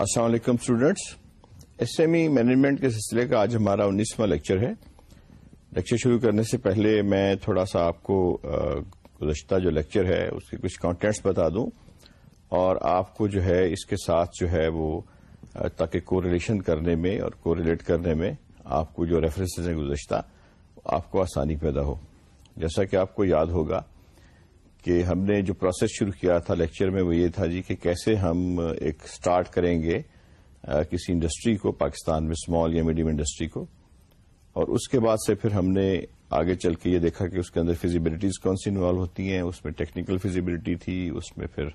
السلام علیکم students S M E management کے سلسلے کا آج ہمارا انیسواں لیکچر ہے۔ لیکچر شروع کرنے سے پہلے میں تھوڑا سا آپ کو گزشتہ جو لیکچر ہے، اس کے کچھ کانٹینٹس بتا دوں۔ اور آپ کو جو ہے، اس کے ساتھ جو ہے وہ تاکہ کو ریلیشن کرنے میں اور کو ریلیٹ کرنے میں آپ کو جو ریفرنسز ہیں گزشتہ، آپ کو آسانی پیدا ہو۔ جیسا کہ آپ کو یاد ہوگا کہ ہم نے جو پروسیس شروع کیا تھا لیکچر میں وہ یہ تھا جی کہ کیسے ہم ایک سٹارٹ کریں گے کسی انڈسٹری کو، پاکستان میں اسمال یا میڈیم انڈسٹری کو۔ اور اس کے بعد سے پھر ہم نے آگے چل کے یہ دیکھا کہ اس کے اندر فیزیبلٹیز کون سی انوالو ہوتی ہیں، اس میں ٹیکنیکل فیزیبلٹی تھی، اس میں پھر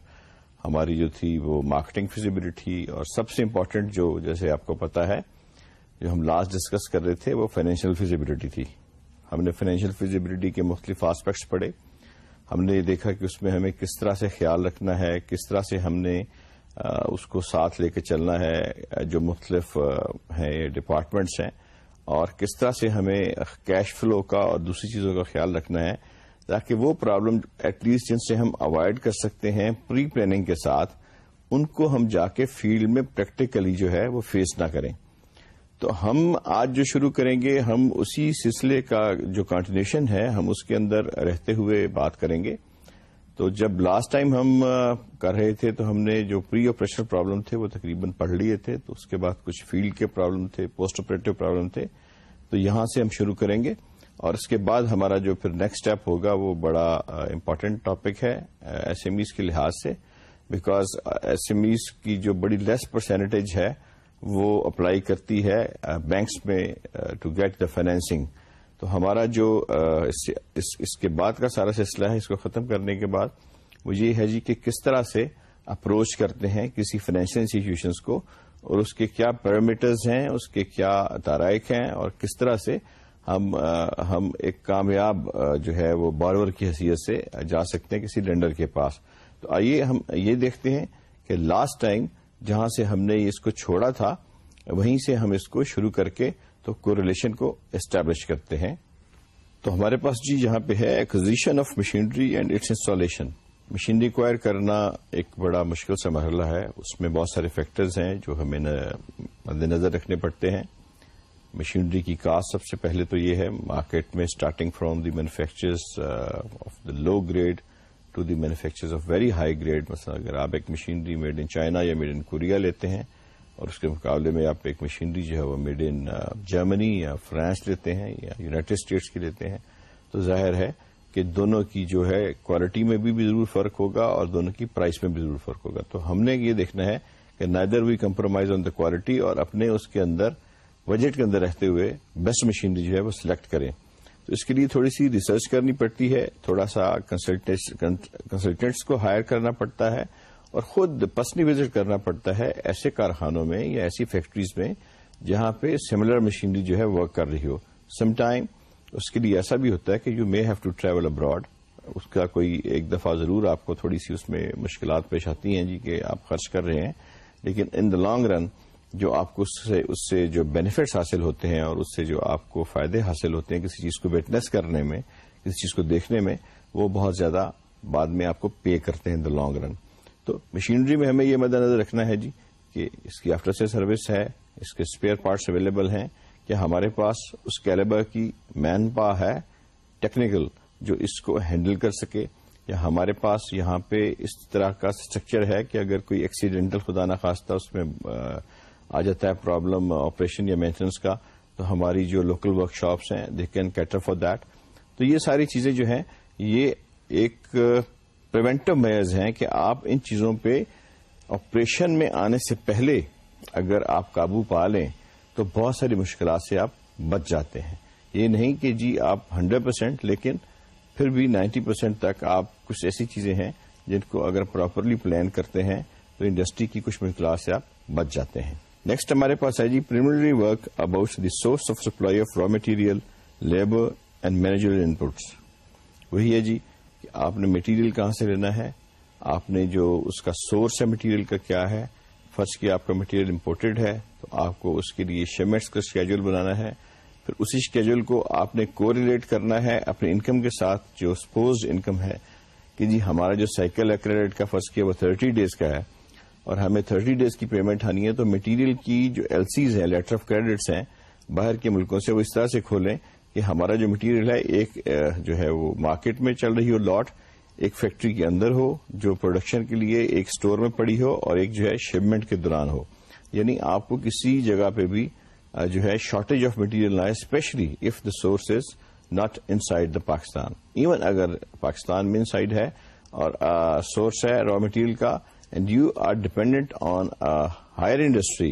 ہماری جو تھی وہ مارکیٹنگ فیزیبلٹی اور سب سے امپورٹنٹ جو جیسے آپ کو پتا ہے، جو ہم لاسٹ ڈسکس کر رہے تھے، وہ فائنینشیل فیزیبلٹی تھی۔ ہم نے فائنینشیل فیزیبلٹی کے مختلف آسپیکٹس پڑھے۔ ہم نے یہ دیکھا کہ اس میں ہمیں کس طرح سے خیال رکھنا ہے، کس طرح سے ہم نے اس کو ساتھ لے کے چلنا ہے، جو مختلف ہیں ڈپارٹمنٹس ہیں، اور کس طرح سے ہمیں کیش فلو کا اور دوسری چیزوں کا خیال رکھنا ہے تاکہ وہ پرابلم ایٹ لیسٹ جن سے ہم اوائڈ کر سکتے ہیں پری پلاننگ کے ساتھ، ان کو ہم جا کے فیلڈ میں پریکٹیکلی جو ہے وہ فیس نہ کریں۔ تو ہم آج جو شروع کریں گے، ہم اسی سلسلے کا جو کنٹینیوشن ہے، ہم اس کے اندر رہتے ہوئے بات کریں گے۔ تو جب لاسٹ ٹائم ہم کر رہے تھے تو ہم نے جو پری آپریشن پرابلم تھے وہ تقریباً پڑھ لیے تھے۔ تو اس کے بعد کچھ فیلڈ کے پرابلم تھے پوسٹ آپریٹو پرابلم تھے۔ تو یہاں سے ہم شروع کریں گے۔ اور اس کے بعد ہمارا جو پھر نیکسٹ اسٹیپ ہوگا وہ بڑا امپارٹینٹ ٹاپک ہے ایس ایم ایز کے لحاظ سے۔ بیکاز ایس ایم ایز کی جو بڑی لیس پرسینٹیج ہے وہ اپلائی کرتی ہے بینکس میں ٹو گیٹ دا فائنینسنگ تو ہمارا جو اس کے بعد کا سارا سلسلہ ہے، اس کو ختم کرنے کے بعد، وہ یہ ہے جی کہ کس طرح سے اپروچ کرتے ہیں کسی فائنینشیل انسٹیٹیوشنس کو اور اس کے کیا پیرامیٹرز ہیں، اس کے کیا تارائق ہیں اور کس طرح سے ہم ہم ایک کامیاب جو ہے وہ بارور کی حیثیت سے جا سکتے ہیں کسی لینڈر کے پاس. تو آئیے ہم یہ دیکھتے ہیں کہ لاسٹ ٹائم جہاں سے ہم نے اس کو چھوڑا تھا، وہیں سے ہم اس کو شروع کر کے تو کو ریلیشن کو اسٹیبلش کرتے ہیں۔ تو ہمارے پاس جی یہاں پہ ہے acquisition of machinery and its installation machinery acquire کرنا ایک بڑا مشکل سا مرحلہ ہے۔ اس میں بہت سارے فیکٹرز ہیں جو ہمیں مد نظر رکھنے پڑتے ہیں۔ مشینری کی کاسٹ سب سے پہلے تو یہ ہے مارکیٹ میں starting from the manufacturers of the low grade to the manufacturers of very high grade مثلا اگر آپ ایک مشینری میڈ ان چائنا یا میڈ ان کوریا لیتے ہیں اور اس کے مقابلے میں آپ ایک مشینری جو ہے وہ میڈ ان جرمنی یا فرانس لیتے ہیں یا یوناٹیڈ اسٹیٹس کی لیتے ہیں، تو ظاہر ہے کہ دونوں کی جو ہے کوالٹی میں بھی ضرور فرق ہوگا اور دونوں کی پرائز میں بھی ضرور فرق ہوگا۔ تو ہم نے یہ دیکھنا ہے کہ neither we compromise on the quality اور اپنے اس کے اندر بجٹ کے اندر رہتے ہوئے بیسٹ مشینری جو ہے وہ سلیکٹ کریں۔ تو اس کے لیے تھوڑی سی ریسرچ کرنی پڑتی ہے، تھوڑا سا کنسلٹینٹس کو ہائر کرنا پڑتا ہے اور خود پرسنلی وزٹ کرنا پڑتا ہے ایسے کارخانوں میں یا ایسی فیکٹریز میں جہاں پہ سملر مشینری جو ہے ورک کر رہی ہو۔ سم ٹائم اس کے لیے ایسا بھی ہوتا ہے کہ you may have to travel abroad اس کا کوئی ایک دفعہ ضرور آپ کو تھوڑی سی اس میں مشکلات پیش آتی ہیں جی کہ آپ خرچ کر رہے ہیں۔ لیکن ان دا لانگ رن جو آپ کو اس سے اس سے جو بینیفٹس حاصل ہوتے ہیں اور اس سے جو آپ کو فائدے حاصل ہوتے ہیں کسی چیز کو وٹنس کرنے میں، کسی چیز کو دیکھنے میں، وہ بہت زیادہ بعد میں آپ کو پے کرتے ہیں دا لانگ رن تو مشینری میں ہمیں یہ مد نظر رکھنا ہے جی کہ اس کی آفٹر سے سروس ہے، اس کے اسپیئر پارٹس اویلیبل ہیں کہ ہمارے پاس اس کیلیبر کی مین پا ہے ٹیکنیکل جو اس کو ہینڈل کر سکے۔ یا ہمارے پاس یہاں پہ اس طرح کا اسٹرکچر ہے کہ اگر کوئی ایکسیڈینٹل خدا نخواستہ اس میں، آ آ جاتا ہے پرابلم آپریشن یا مینٹیننس کا، تو ہماری جو لوکل ورک شاپس ہیں they can cater for that تو یہ ساری چیزیں جو ہیں، یہ ایک پریونٹو میئرز ہیں کہ آپ ان چیزوں پہ آپریشن میں آنے سے پہلے اگر آپ قابو پا لیں، تو بہت ساری مشکلات سے آپ بچ جاتے ہیں۔ یہ نہیں کہ جی آپ ہنڈریڈ پرسینٹ لیکن پھر بھی نائنٹی پرسینٹ تک آپ کچھ ایسی چیزیں ہیں جن کو اگر پراپرلی پلان کرتے ہیں، تو انڈسٹری کی کچھ مشکلات سے آپ بچ جاتے ہیں۔ نیکسٹ ہمارے پاس ہے جی preliminary work about the source of supply of raw material labour and manager inputs وہی ہے جی کہ آپ نے مٹیریل کہاں سے لینا ہے؟ آپ نے جو اس کا سورس ہے مٹیریل کا کیا ہے؟ فرض کیا آپ کا مٹیریل امپورٹڈ ہے، تو آپ کو اس کے لیے شیمنٹس کا اسکیجول بنانا ہے۔ پھر اسی اسکیجول کو آپ نے کو ریلیٹ کرنا ہے اپنے انکم کے ساتھ، جو سپوز انکم ہے۔ کہ جی ہمارا جو سائیکل ہے کریڈٹ کا فرض کیا وہ تھرٹی ڈیز کا ہے۔ اور ہمیں تھرٹی ڈیز کی پیمنٹ آنی ہے تو مٹیریل کی جو ایل سیز ہیں لیٹر آف کریڈٹس ہیں، باہر کے ملکوں سے وہ اس طرح سے کھولیں کہ ہمارا جو مٹیریل ہے، ایک جو ہے وہ مارکیٹ میں چل رہی ہو لاٹ ایک فیکٹری کے اندر ہو، جو پروڈکشن کے لیے ایک سٹور میں پڑی ہو اور ایک جو ہے شپمنٹ کے دوران ہو۔ یعنی آپ کو کسی جگہ پہ بھی جو ہے شارٹیج آف مٹیریل نہ ہے especially if the source is not inside the Pakistan even اگر پاکستان میں ان سائڈ ہے اور سورس ہے را مٹیریل کا and you are dependent on higher industry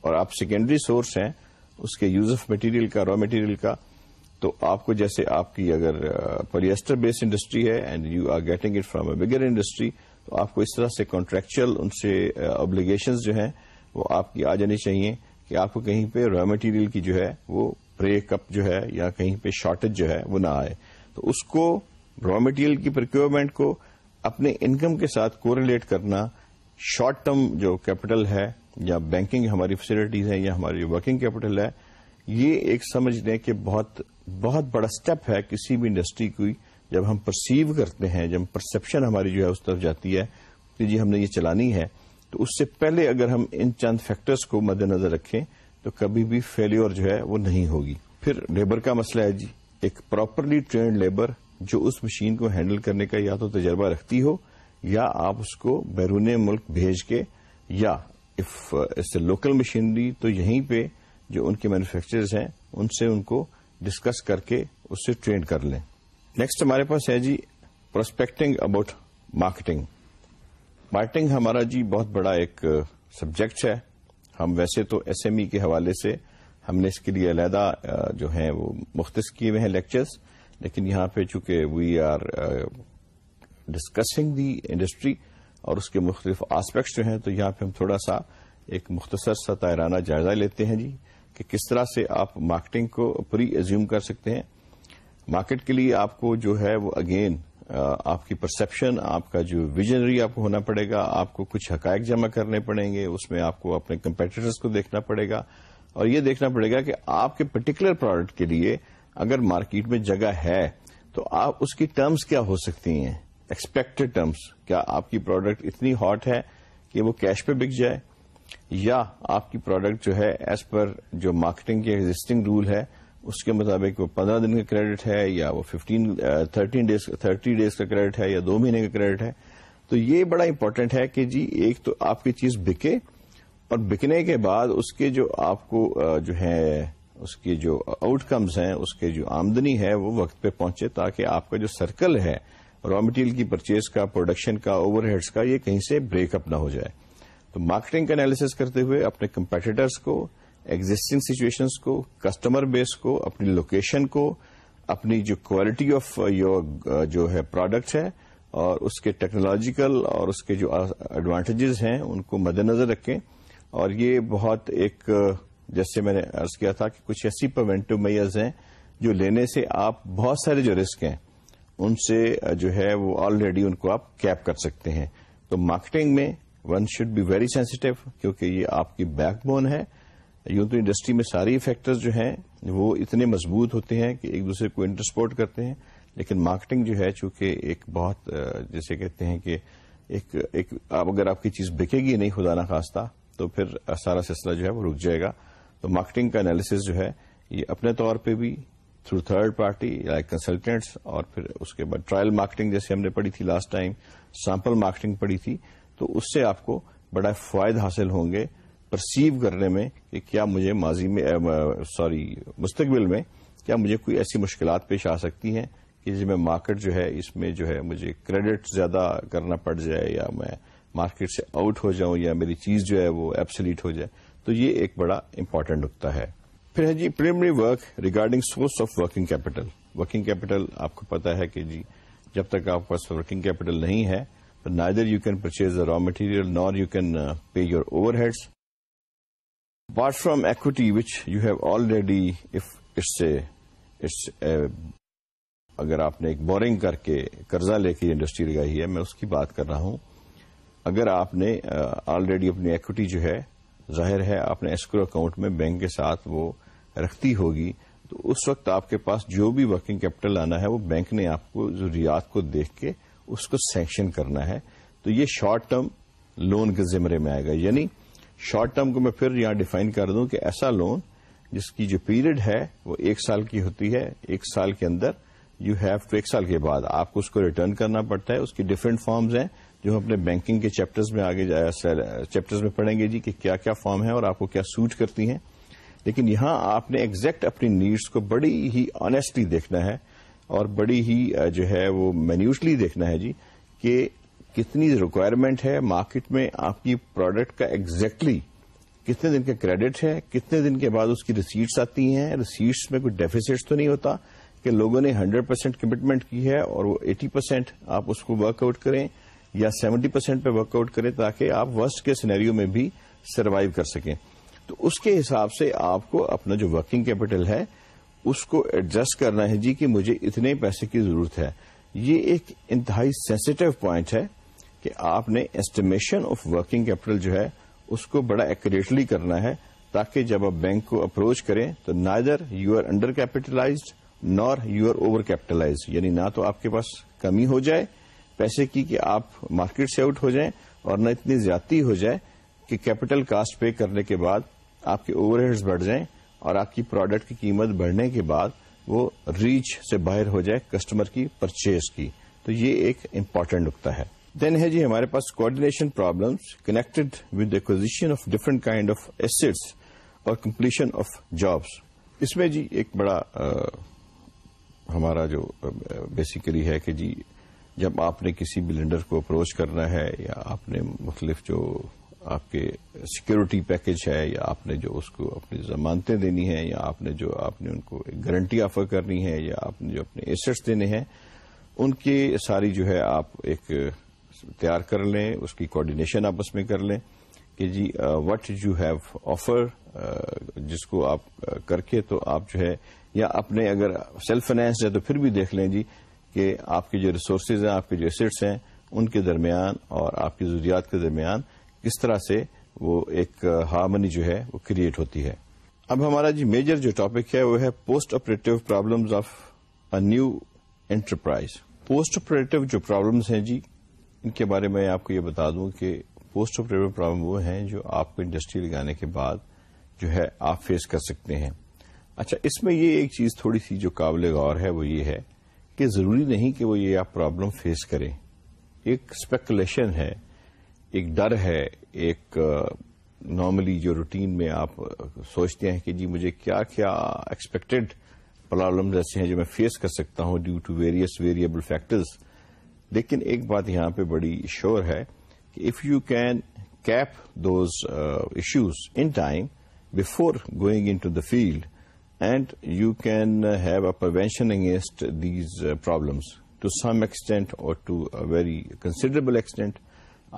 اور آپ سیکنڈری سورس ہیں، اس کے یوز آف مٹیریل کا را مٹیریل کا، تو آپ کو جیسے آپ کی اگر پولیسٹر بیس انڈسٹری ہے and you are getting it from a bigger industry تو آپ کو اس طرح سے کانٹریکچل ان سے ابلیگیشنز جو ہیں، وہ آپ کی آ جانی چاہیے کہ آپ کو کہیں پہ را مٹیریل کی جو ہے، وہ بریک اپ جو ہے یا کہیں پہ شارٹیج جو ہے، وہ نہ آئے. تو اس کو را مٹیریل کی پروکیورمنٹ کو اپنے انکم کے ساتھ کوریلیٹ کرنا شارٹ ٹرم جو کیپٹل ہے یا بینکنگ ہماری فیسلٹیز ہیں یا ہماری ورکنگ کیپٹل ہے، یہ ایک سمجھ لیں کہ بہت بہت بڑا سٹیپ ہے کسی بھی انڈسٹری کی جب ہم پرسیو کرتے ہیں، جب پرسپشن ہماری جو ہے اس طرف جاتی ہے کہ جی ہم نے یہ چلانی ہے، تو اس سے پہلے اگر ہم ان چند فیکٹرز کو مد نظر رکھیں تو کبھی بھی فیلور جو ہے وہ نہیں ہوگی۔ پھر لیبر کا مسئلہ ہے جی ایک پراپرلی ٹرینڈ لیبر جو اس مشین کو ہینڈل کرنے کا یا تو تجربہ رکھتی ہو، یا آپ اس کو بیرون ملک بھیج کے، یا اف اے لوکل مشینری تو یہیں پہ جو ان کے مینوفیکچرز ہیں، ان سے ان کو ڈسکس کر کے اس سے ٹرین کر لیں۔ نیکسٹ ہمارے پاس ہے جی پروسپیکٹنگ اباؤٹ مارکیٹنگ مارکیٹنگ ہمارا جی بہت بڑا ایک uh, سبجیکٹ ہے۔ ہم ویسے تو ایس ایم ای کے حوالے سے ہم نے اس کے لیے علیحدہ uh, جو ہیں وہ مختص کیے ہوئے ہیں لیکچرز لیکن یہاں پہ چونکہ we are discussing the industry اور اس کے مختلف آسپیکٹس جو ہیں، تو یہاں پہ ہم تھوڑا سا ایک مختصر سا تائرانہ جائزہ لیتے ہیں جی کہ کس طرح سے آپ مارکیٹنگ کو پری ایزیوم کر سکتے ہیں۔ مارکیٹ کے لیے آپ کو جو ہے وہ اگین uh, آپ کی پرسپشن آپ کا جو ویژنری آپ کو ہونا پڑے گا، آپ کو کچھ حقائق جمع کرنے پڑیں گے، اس میں آپ کو اپنے کمپیٹیٹرس کو دیکھنا پڑے گا۔ اور یہ دیکھنا پڑے گا کہ آپ کے پرٹیکولر پروڈکٹ کے لیے اگر مارکیٹ میں جگہ ہے تو آپ اس کی ٹرمز کیا ہو سکتی ہیں؟ ایکسپیکٹڈ ٹرمز کیا آپ کی پروڈکٹ اتنی ہاٹ ہے کہ وہ کیش پہ بک جائے؟ یا آپ کی پروڈکٹ جو ہے ایز پر جو مارکیٹنگ کے ایگزٹنگ رول ہے، اس کے مطابق وہ پندرہ دن کا کریڈٹ ہے یا وہ fifteen thirteen days thirty days کا کریڈٹ ہے یا دو مہینے کا کریڈٹ ہے؟ تو یہ بڑا امپورٹنٹ ہے کہ جی ایک تو آپ کی چیز بکے اور بکنے کے بعد اس کے جو آپ کو جو ہے اس کی جو آؤٹ کمز ہیں، اس کے جو آمدنی ہے، وہ وقت پہ پہنچے تاکہ آپ کا جو سرکل ہے را مٹیریل کی پرچیز کا پروڈکشن کا اوور ہیڈس کا، یہ کہیں سے بریک اپ نہ ہو جائے۔ تو مارکیٹنگ کا انالیس کرتے ہوئے اپنے کمپیٹیٹرس کو ایگزٹنگ سچویشنس کو کسٹمر بیس کو، اپنی لوکیشن کو، اپنی جو کوالٹی آف یور جو ہے پروڈکٹ ہے، اور اس کے ٹیکنالوجیکل اور اس کے جو uh, ایڈوانٹیجز ہیں، ان کو مد نظر رکھیں۔ اور یہ بہت ایک uh, جیسے میں نے ارض کیا تھا کہ کچھ ایسی پروینٹو میئرز ہیں جو لینے سے آپ بہت سارے جو رسک ہیں، ان سے جو ہے وہ آلریڈی ان کو آپ کیپ کر سکتے ہیں۔ تو مارکیٹنگ میں one should be very sensitive کیونکہ یہ آپ کی بیک بون ہے۔ یوں تو انڈسٹری میں ساری فیکٹرز جو ہیں وہ اتنے مضبوط ہوتے ہیں کہ ایک دوسرے کو انٹرسپورٹ کرتے ہیں۔ لیکن مارکیٹنگ جو ہے، چونکہ ایک بہت جیسے کہتے ہیں کہ ایک ایک اگر آپ کی چیز بکے گی نہیں خدا نخواستہ، تو پھر سارا سلسلہ جو ہے وہ رک جائے گا۔ تو مارکیٹنگ کا انالیسز جو ہے، یہ اپنے طور پہ بھی through third party like consultants اور پھر اس کے بعد ٹرائل مارکیٹنگ جیسے ہم نے پڑھی تھی لاسٹ ٹائم سیمپل مارکیٹنگ پڑھی تھی، تو اس سے آپ کو بڑا فوائد حاصل ہوں گے پرسیو کرنے میں کہ کیا مجھے ماضی میں سوری مستقبل میں کیا مجھے کوئی ایسی مشکلات پیش آ سکتی ہیں کہ جس میں مارکیٹ جو ہے، اس میں جو ہے مجھے کریڈٹ زیادہ کرنا پڑ جائے یا میں مارکیٹ سے آؤٹ ہو جاؤں یا میری چیز جو ہے وہ ایپسلیٹ ہو جائے، تو یہ ایک بڑا امپورٹنٹ نقطہ ہے۔ پھر ہے جی primary work regarding source of working capital working capital آپ کو پتا ہے کہ جی جب تک آپ کے پاس ورکنگ کیپٹل نہیں ہے، تو neither you can purchase the raw material nor you can pay your overheads apart from equity which you have already اگر آپ نے ایک بورنگ کر کے قرضہ لے کے انڈسٹری لگائی ہے، میں اس کی بات کر رہا ہوں۔ اگر آپ نے آلریڈی اپنی ایکوٹی جو ہے، ظاہر ہے آپ نے اسکرو اکاؤنٹ میں بینک کے ساتھ وہ رکھتی ہوگی، تو اس وقت آپ کے پاس جو بھی ورکنگ کیپٹل آنا ہے، وہ بینک نے آپ کو ضروریات کو دیکھ کے اس کو سینکشن کرنا ہے۔ تو یہ شارٹ ٹرم لون کے ذمرے میں آئے گا۔ یعنی شارٹ ٹرم کو میں پھر یہاں ڈیفائن کر دوں کہ ایسا لون جس کی جو پیریڈ ہے وہ ایک سال کی ہوتی ہے، ایک سال کے اندر یو ہیو ٹو ایک سال کے بعد آپ کو اس کو ریٹرن کرنا پڑتا ہے۔ اس کی ڈفرینٹ فارمز ہیں۔ جو ہم اپنے بینکنگ کے چیپٹرز میں آگے چیپٹرز میں پڑھیں گے جی کہ کیا کیا فارم ہے اور آپ کو کیا سوٹ کرتی ہیں۔ لیکن یہاں آپ نے ایگزیکٹ اپنی نیڈس کو بڑی ہی آنےسٹلی دیکھنا ہے اور بڑی ہی جو ہے وہ مینیوسلی دیکھنا ہے جی کہ کتنی ریکوائرمنٹ ہے مارکیٹ میں آپ کی پروڈکٹ کا ایگزیکٹلی کتنے دن کا کریڈٹ ہے، کتنے دن کے بعد اس کی ریسیٹس آتی ہیں۔ ریسیٹس میں کوئی ڈیفیسٹ تو نہیں ہوتا کہ لوگوں نے ہنڈریڈ پرسینٹ کمٹمنٹ کی ہے اور وہ ایٹی پرسینٹ آپ اس کو ورک آؤٹ کریں۔ یا سیونٹی پرسینٹ پہ ورک آؤٹ کریں تاکہ آپ ورسٹ کے سینیریو میں بھی سروائو کر سکیں۔ تو اس کے حساب سے آپ کو اپنا جو ورکنگ کیپٹل ہے، اس کو ایڈجسٹ کرنا ہے جی کہ مجھے اتنے پیسے کی ضرورت ہے۔ یہ ایک انتہائی سینسٹو پوائنٹ ہے کہ آپ نے ایسٹیمیشن آف ورکنگ کیپٹل جو ہے، اس کو بڑا ایکوریٹلی کرنا ہے تاکہ جب آپ بینک کو اپروچ کریں تو neither you are under capitalized nor you are over capitalize یعنی نہ تو آپ کے پاس کمی ہو جائے پیسے کی کہ آپ مارکیٹ سے آؤٹ ہو جائیں اور نہ اتنی زیادتی ہو جائے کہ کیپٹل کاسٹ پے کرنے کے بعد آپ کے اوور ہیڈز بڑھ جائیں اور آپ کی پروڈکٹ کی قیمت بڑھنے کے بعد وہ ریچ سے باہر ہو جائے کسٹمر کی پرچیز کی۔ تو یہ ایک امپورٹنٹ نقطہ ہے۔ دین ہے جی ہمارے پاس coordination problems connected with acquisition of different kind of assets اور کمپلیشن آف جابس اس میں جی ایک بڑا ہمارا جو بیسیکلی ہے کہ جی جب آپ نے کسی بھی لینڈر کو اپروچ کرنا ہے یا آپ نے مختلف جو آپ کے سیکورٹی پیکج ہے یا آپ نے جو اس کو اپنی ضمانتیں دینی ہیں یا آپ نے جو آپ نے ان کو ایک گارنٹی آفر کرنی ہے یا آپ نے جو اپنے ایسٹس دینے ہیں، ان کی ساری جو ہے آپ ایک تیار کر لیں، اس کی کوآڈینیشن آپس میں کر لیں کہ جی وٹ یو ہیو آفر جس کو آپ کر کے تو آپ جو ہے یا اپنے اگر سیلف فائنینس ہے تو پھر بھی دیکھ لیں جی کہ آپ کے جو ریسورسز ہیں، آپ کے جو ایسٹس ہیں، ان کے درمیان اور آپ کی ضروریات کے درمیان کس طرح سے وہ ایک ہارمنی جو ہے وہ کریٹ ہوتی ہے۔ اب ہمارا جی میجر جو ٹاپک ہے وہ ہے post operative problems of a new enterprise post operative جو پرابلمز ہیں جی ان کے بارے میں آپ کو یہ بتا دوں کہ پوسٹ آپریٹو پرابلم وہ ہیں جو آپ کو انڈسٹری لگانے کے بعد جو ہے آپ فیس کر سکتے ہیں۔ اچھا اس میں یہ ایک چیز تھوڑی سی جو قابل غور ہے وہ یہ ہے کہ ضروری نہیں کہ وہ یہ آپ پرابلم فیس کریں۔ ایک اسپیکولیشن ہے، ایک ڈر ہے، ایک نارملی جو روٹین میں آپ سوچتے ہیں کہ جی مجھے کیا کیا ایکسپیکٹڈ پرابلم ایسے ہیں جو میں فیس کر سکتا ہوں due to various variable factors لیکن ایک بات یہاں پہ بڑی شور ہے کہ if you can keep those issues in time before going into the field and you can have a prevention against these problems to some extent or to very considerable extent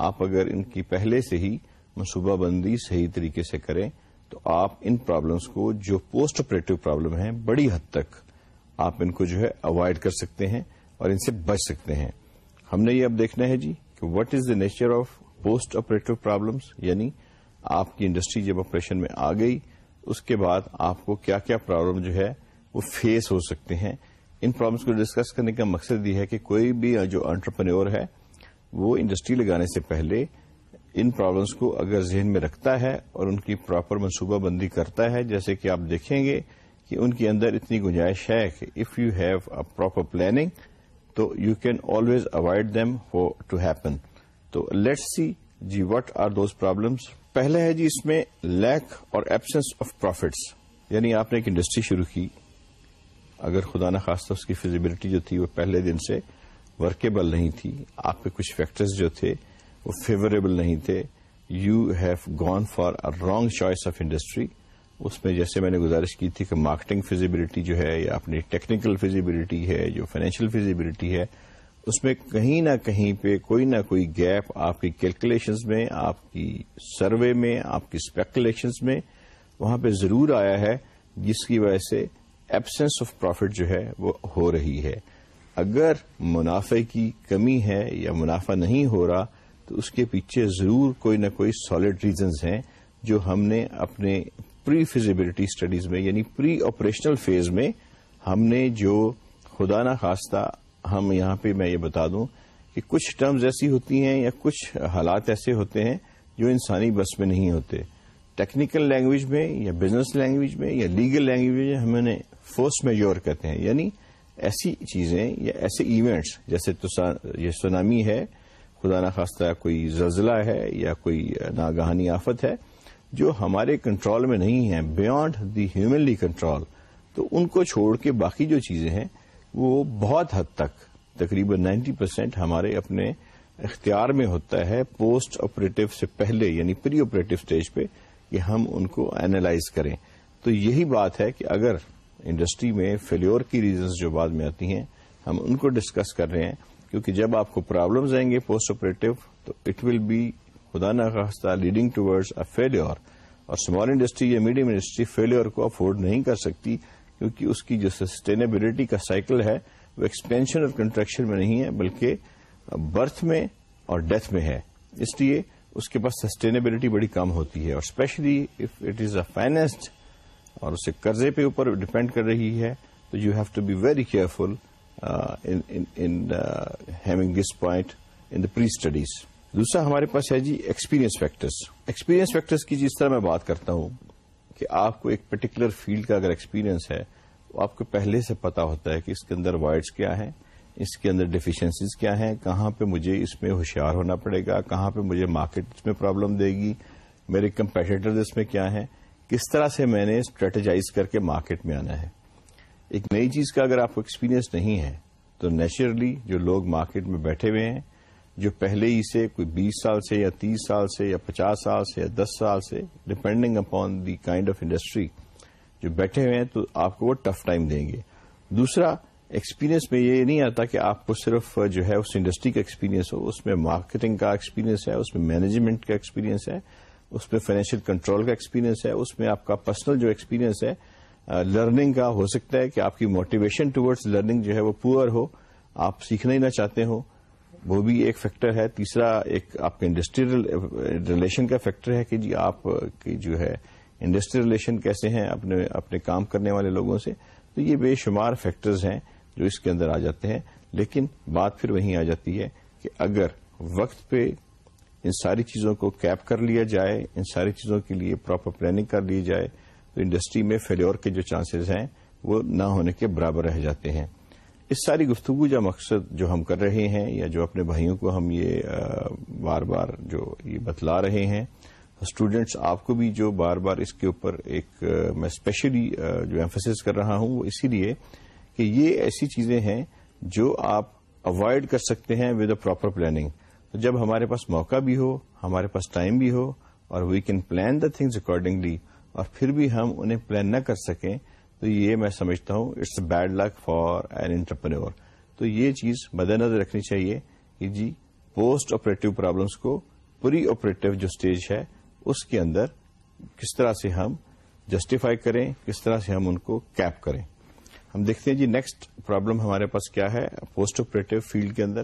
آپ اگر ان کی پہلے سے ہی منصوبہ بندی صحیح طریقے سے کریں، تو آپ ان پرابلمس کو جو پوسٹ آپریٹو پرابلم ہیں، بڑی حد تک آپ ان کو جو ہے اوائڈ کر سکتے ہیں اور ان سے بچ سکتے ہیں۔ ہم نے یہ اب دیکھنا ہے جی کہ what is the nature of post operative problems یعنی آپ کی انڈسٹری جب آپریشن میں آ گئی اس کے بعد آپ کو کیا کیا پرابلم جو ہے وہ فیس ہو سکتے ہیں۔ ان پرابلمس کو ڈسکس کرنے کا مقصد یہ ہے کہ کوئی بھی جو انٹرپرینور ہے، وہ انڈسٹری لگانے سے پہلے ان پرابلمس کو اگر ذہن میں رکھتا ہے اور ان کی پراپر منصوبہ بندی کرتا ہے، جیسے کہ آپ دیکھیں گے کہ ان کے اندر اتنی گنجائش ہے کہ if you have a proper planning تو you can always avoid them to happen تو لیٹ سی جی وٹ آر دوز پرابلمس پہلے ہے جی اس میں لیک اور ایبسنس آف پروفٹس یعنی آپ نے ایک انڈسٹری شروع کی، اگر خدا نخواستہ اس کی فیزیبلٹی جو تھی وہ پہلے دن سے ورکیبل نہیں تھی، آپ کے کچھ فیکٹرز جو تھے وہ فیوریبل نہیں تھے you have gone for a wrong choice of industry اس میں جیسے میں نے گزارش کی تھی کہ مارکیٹنگ فیزیبلٹی جو ہے یا اپنی ٹیکنیکل فیزیبلٹی ہے، جو فائنینشیل فیزیبلٹی ہے اس میں کہیں نہ کہیں پہ کوئی نہ کوئی گیپ آپ کی کیلکولیشنز میں، آپ کی سروے میں، آپ کی اسپیکولیشنز میں وہاں پہ ضرور آیا ہے، جس کی وجہ سے ایبسنس آف پروفٹ جو ہے وہ ہو رہی ہے۔ اگر منافع کی کمی ہے یا منافع نہیں ہو رہا، تو اس کے پیچھے ضرور کوئی نہ کوئی سالڈ ریزنز ہیں جو ہم نے اپنے پری فیزیبلٹی اسٹڈیز میں یعنی پری آپریشنل فیز میں ہم نے جو خدا نہ خواستہ ہم یہاں پہ میں یہ بتا دوں کہ کچھ ٹرمز ایسی ہوتی ہیں یا کچھ حالات ایسے ہوتے ہیں جو انسانی بس میں نہیں ہوتے۔ ٹیکنیکل لینگویج میں یا بزنس لینگویج میں یا لیگل لینگویج میں ہم انہیں فورس میجور کہتے ہیں۔ یعنی ایسی چیزیں یا ایسے ایونٹس جیسے یہ سونامی ہے، خدا نخواستہ کوئی زلزلہ ہے یا کوئی ناگہانی آفت ہے جو ہمارے کنٹرول میں نہیں ہے بیانڈ دی ہیومنلی کنٹرول۔ تو ان کو چھوڑ کے باقی جو چیزیں ہیں وہ بہت حد تک تقریباً نائنٹی پرسینٹ ہمارے اپنے اختیار میں ہوتا ہے پوسٹ آپریٹو سے پہلے یعنی پری آپریٹو اسٹیج پہ، کہ ہم ان کو اینالائز کریں۔ تو یہی بات ہے کہ اگر انڈسٹری میں فیلور کی ریزنز جو بعد میں آتی ہیں، ہم ان کو ڈسکس کر رہے ہیں، کیونکہ جب آپ کو پرابلمز آئیں گے پوسٹ آپریٹو، تو اٹ ول بی خدا نخواستہ لیڈنگ ٹوڈز اے فیلور۔ اور اسمال انڈسٹری یا میڈیم انڈسٹری فیلور کو افورڈ نہیں کر سکتی کیونکہ اس کی جو سسٹینیبلٹی کا سائیکل ہے وہ ایکسپینشن اور کنسٹرکشن میں نہیں ہے، بلکہ برتھ میں اور ڈیتھ میں ہے۔ اس لیے اس کے پاس سسٹینیبلٹی بڑی کم ہوتی ہے اور especially if it is a financed اور اسے قرضے پہ اوپر ڈپینڈ کر رہی ہے، تو you have to be very careful having this point in the pre studies دوسرا ہمارے پاس ہے جی ایکسپیرینس فیکٹرس ایکسپیرینس فیکٹرس کی جس طرح میں بات کرتا ہوں کہ آپ کو ایک پرٹیکولر فیلڈ کا اگر ایکسپیرینس ہے تو آپ کو پہلے سے پتا ہوتا ہے کہ اس کے اندر وائڈس کیا ہیں، اس کے اندر ڈیفیشنسیز کیا ہیں، کہاں پہ مجھے اس میں ہوشیار ہونا پڑے گا، کہاں پہ مجھے مارکیٹ میں پرابلم دے گی، میرے کمپیٹیٹر اس میں کیا ہیں، کس طرح سے میں نے اسٹریٹجائز کر کے مارکیٹ میں آنا ہے. ایک نئی چیز کا اگر آپ کو ایکسپیرینس نہیں ہے، تو نیچرلی جو لوگ مارکیٹ میں بیٹھے ہوئے ہیں جو پہلے ہی سے کوئی بیس سال سے یا تیس سال سے یا پچاس سال سے یا دس سال سے depending upon the kind of industry جو بیٹھے ہوئے ہیں تو آپ کو وہ ٹف ٹائم دیں گے۔ دوسرا ایکسپیرینس میں یہ نہیں آتا کہ آپ کو صرف جو ہے اس انڈسٹری کا ایکسپیرینس ہو، اس میں مارکیٹنگ کا ایکسپیرینس ہے، اس میں مینجمنٹ کا ایکسپیرینس ہے، اس میں فائنینشیل کنٹرول کا ایکسپیرینس ہے، اس میں آپ کا پرسنل جو ایکسپیرینس ہے لرننگ کا ہو سکتا ہے کہ آپ کی موٹیویشن ٹوڈز لرننگ جو ہے وہ پور ہو، آپ سیکھنا ہی نہ چاہتے ہو وہ بھی ایک فیکٹر ہے۔ تیسرا ایک آپ کے انڈسٹریل ریلیشن کا فیکٹر ہے کہ جی آپ کی جو ہے انڈسٹریل ریلیشن کیسے ہیں اپنے اپنے کام کرنے والے لوگوں سے۔ تو یہ بے شمار فیکٹرز ہیں جو اس کے اندر آ جاتے ہیں۔ لیکن بات پھر وہیں آ جاتی ہے کہ اگر وقت پہ ان ساری چیزوں کو کیپ کر لیا جائے، ان ساری چیزوں کے لیے پراپر پلاننگ کر لی جائے، تو انڈسٹری میں فیلور کے جو چانسز ہیں وہ نہ ہونے کے برابر رہ جاتے ہیں۔ اس ساری گفتگو جو مقصد جو ہم کر رہے ہیں یا جو اپنے بھائیوں کو ہم یہ بار بار جو یہ بتلا رہے ہیں اسٹوڈینٹس آپ کو بھی جو بار بار اس کے اوپر ایک میں اسپیشلی جو ایمفسس کر رہا ہوں، وہ اسی لیے کہ یہ ایسی چیزیں ہیں جو آپ اوائڈ کر سکتے ہیں ود اے پراپر پلاننگ تو جب ہمارے پاس موقع بھی ہو، ہمارے پاس ٹائم بھی ہو اور we can plan the things accordingly اور پھر بھی ہم انہیں پلان نہ کر سکیں تو یہ میں سمجھتا ہوں it's a bad luck for an entrepreneur تو یہ چیز مد نظر رکھنی چاہیے کہ جی پوسٹ آپریٹو پرابلمس کو پری آپریٹو جو اسٹیج ہے، اس کے اندر کس طرح سے ہم جسٹیفائی کریں، کس طرح سے ہم ان کو کیپ کریں۔ ہم دیکھتے ہیں جی نیکسٹ پرابلم ہمارے پاس کیا ہے پوسٹ آپریٹو فیلڈ کے اندر۔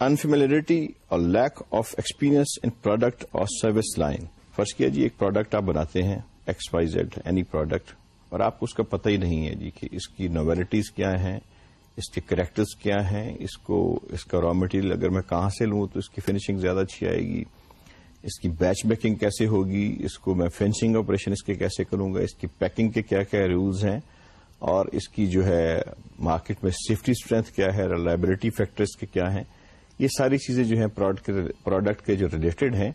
انفیملرٹی اور lack of experience in product اور سروس لائن فرض کیا جی ایک پروڈکٹ آپ بناتے ہیں X Y Z any product اور آپ کو اس کا پتہ ہی نہیں ہے جی کہ اس کی نویلٹیز کیا ہیں، اس کے کریکٹرز کیا ہیں، اس کو، اس کا را مٹیریل اگر میں کہاں سے لوں تو اس کی فنیشنگ زیادہ اچھی آئے گی، اس کی بیچ میکنگ کیسے ہوگی، اس کو میں فینسنگ آپریشن اس کے کیسے کروں گا، اس کی پیکنگ کے کیا کیا رولز ہیں، اور اس کی جو ہے مارکیٹ میں سیفٹی اسٹرینتھ کیا ہے ریلائبلٹی فیکٹرز کے کیا ہیں، یہ ساری چیزیں جو ہیں پروڈکٹ کے جو ریلیٹڈ ہیں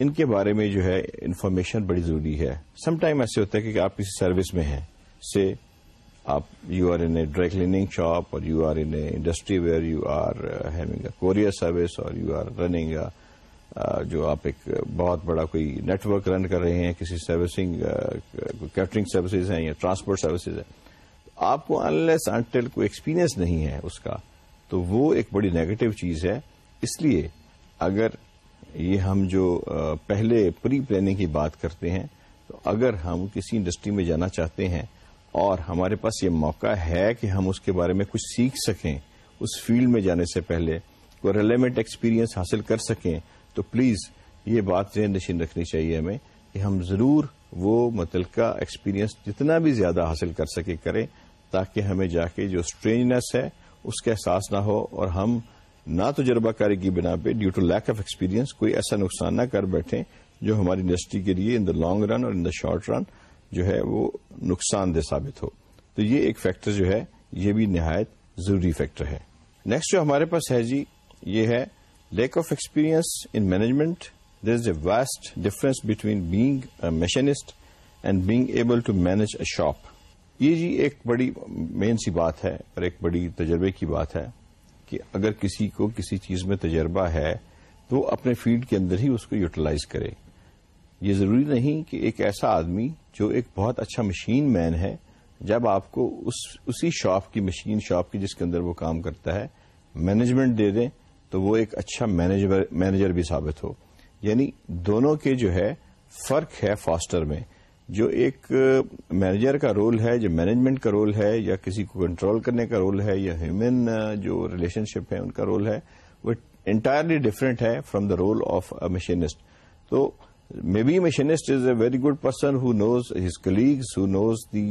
ان کے بارے میں جو ہے انفارمیشن بڑی ضروری ہے۔ سم ٹائم ایسے ہوتا ہے کہ آپ کسی سروس میں ہیں۔ سے آپ you are in a dry cleaning shop or you are in a industry where you are having a courier service or you are running جو آپ ایک بہت بڑا کوئی نیٹ ورک رن کر رہے ہیں، کسی سروسنگ کیٹرنگ سروسز ہیں یا ٹرانسپورٹ سروسز ہیں۔ آپ کو انلیس انٹل کوئی ایکسپیرئنس نہیں ہے اس کا، تو وہ ایک بڑی نیگیٹو چیز ہے۔ اس لیے اگر یہ ہم جو پہلے پری پلاننگ کی بات کرتے ہیں، تو اگر ہم کسی انڈسٹری میں جانا چاہتے ہیں اور ہمارے پاس یہ موقع ہے کہ ہم اس کے بارے میں کچھ سیکھ سکیں، اس فیلڈ میں جانے سے پہلے کوئی ریلیونٹ ایکسپیرئنس حاصل کر سکیں، تو پلیز یہ بات ذہن نشین رکھنی چاہیے ہمیں کہ ہم ضرور وہ متعلقہ ایکسپیرئنس جتنا بھی زیادہ حاصل کر سکے کریں، تاکہ ہمیں جا کے جو اسٹرینجنس ہے، اس کا احساس نہ ہو اور ہم نہ تجربہ کاری کی بنا پہ due to lack of experience کوئی ایسا نقصان نہ کر بیٹھے جو ہماری انڈسٹری کے لیے ان دا لانگ رن اور ان دا شارٹ رن جو ہے وہ نقصان دہ ثابت ہو۔ تو یہ ایک فیکٹر جو ہے، یہ بھی نہایت ضروری فیکٹر ہے۔ نیکسٹ جو ہمارے پاس ہے جی یہ ہے lack of experience in management there is a vast difference between being machinist and being able to manage a shop یہ جی ایک بڑی مین سی بات ہے اور ایک بڑی تجربے کی بات ہے۔ کہ اگر کسی کو کسی چیز میں تجربہ ہے تو وہ اپنے فیلڈ کے اندر ہی اس کو یوٹیلائز کرے۔ یہ ضروری نہیں کہ ایک ایسا آدمی جو ایک بہت اچھا مشین مین ہے، جب آپ کو اس، اسی شاپ کی مشین، شاپ کی جس کے اندر وہ کام کرتا ہے، مینجمنٹ دے دیں، تو وہ ایک اچھا مینیجر بھی ثابت ہو۔ یعنی دونوں کے جو ہے، فرق ہے فاسٹر میں۔ جو ایک مینیجر کا رول ہے، جو مینجمنٹ کا رول ہے، یا کسی کو کنٹرول کرنے کا رول ہے، یا ہیومن جو ریلیشن شپ ہے، ان کا رول ہے، وہ انٹائرلی ڈفرینٹ ہے from the role of a machinist تو may be machinist is a very good person who knows his colleagues who knows the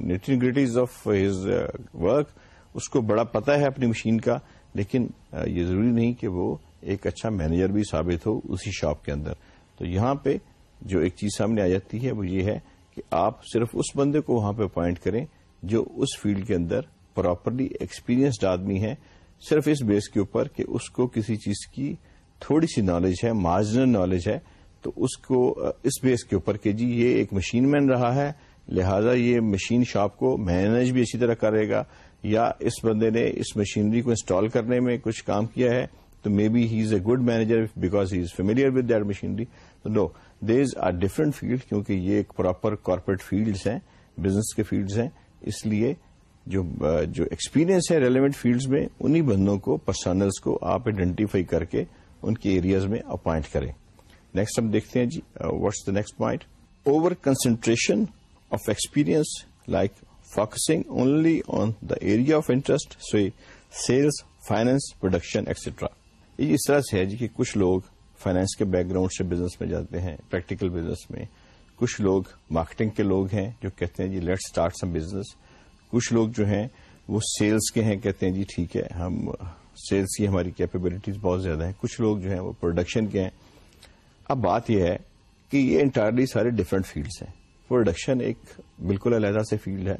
niceties of his work اس کو بڑا پتا ہے اپنی مشین کا، لیکن یہ ضروری نہیں کہ وہ ایک اچھا مینیجر بھی ثابت ہو اسی شاپ کے اندر. تو یہاں پہ جو ایک چیز سامنے آ جاتی ہے وہ یہ ہے کہ آپ صرف اس بندے کو وہاں پہ اپوائنٹ کریں جو اس فیلڈ کے اندر پراپرلی ایکسپیرینسڈ آدمی ہے، صرف اس بیس کے اوپر کہ اس کو کسی چیز کی تھوڑی سی نالج ہے مارجنل نالج ہے، تو اس کو، اس بیس کے اوپر کہ جی یہ ایک مشین مین رہا ہے، لہذا یہ مشین شاپ کو مینج بھی اچھی طرح کرے گا، یا اس بندے نے اس مشینری کو انسٹال کرنے میں کچھ کام کیا ہے، تو may be he is a good manager because he is familiar with that machinery تو no these are different field کیونکہ یہ ایک پراپر کارپوریٹ فیلڈز ہیں بزنس کے فیلڈز ہیں۔ اس لیے جو جو ایکسپیرینس ہے ریلیونٹ فیلڈز میں، انہی بندوں کو پرسنلز کو آپ آئیڈینٹیفائی کر کے ان کے ایریاز میں اپوائنٹ کریں۔ نیکسٹ ہم دیکھتے ہیں جی what's the next point over concentration of experience like focusing only on the area of interest so sales finance production etcetera یہ اس طرح سے ہے جی کہ کچھ لوگ فائنانس کے بیک گراؤنڈ سے بزنس میں جاتے ہیں پریکٹیکل بزنس میں. کچھ لوگ مارکیٹنگ کے لوگ ہیں جو کہتے ہیں جی لیٹ اسٹارٹ سم بزنس کچھ لوگ جو ہیں وہ سیلس کے ہیں، کہتے ہیں جی ٹھیک ہے، ہم سیلس کی ہماری کیپیبلٹیز بہت زیادہ ہیں. کچھ لوگ جو ہیں وہ پروڈکشن کے ہیں. اب بات یہ ہے کہ یہ انٹائرلی سارے ڈفرینٹ فیلڈس ہیں. پروڈکشن ایک بالکل علیحدہ سے فیلڈ ہے.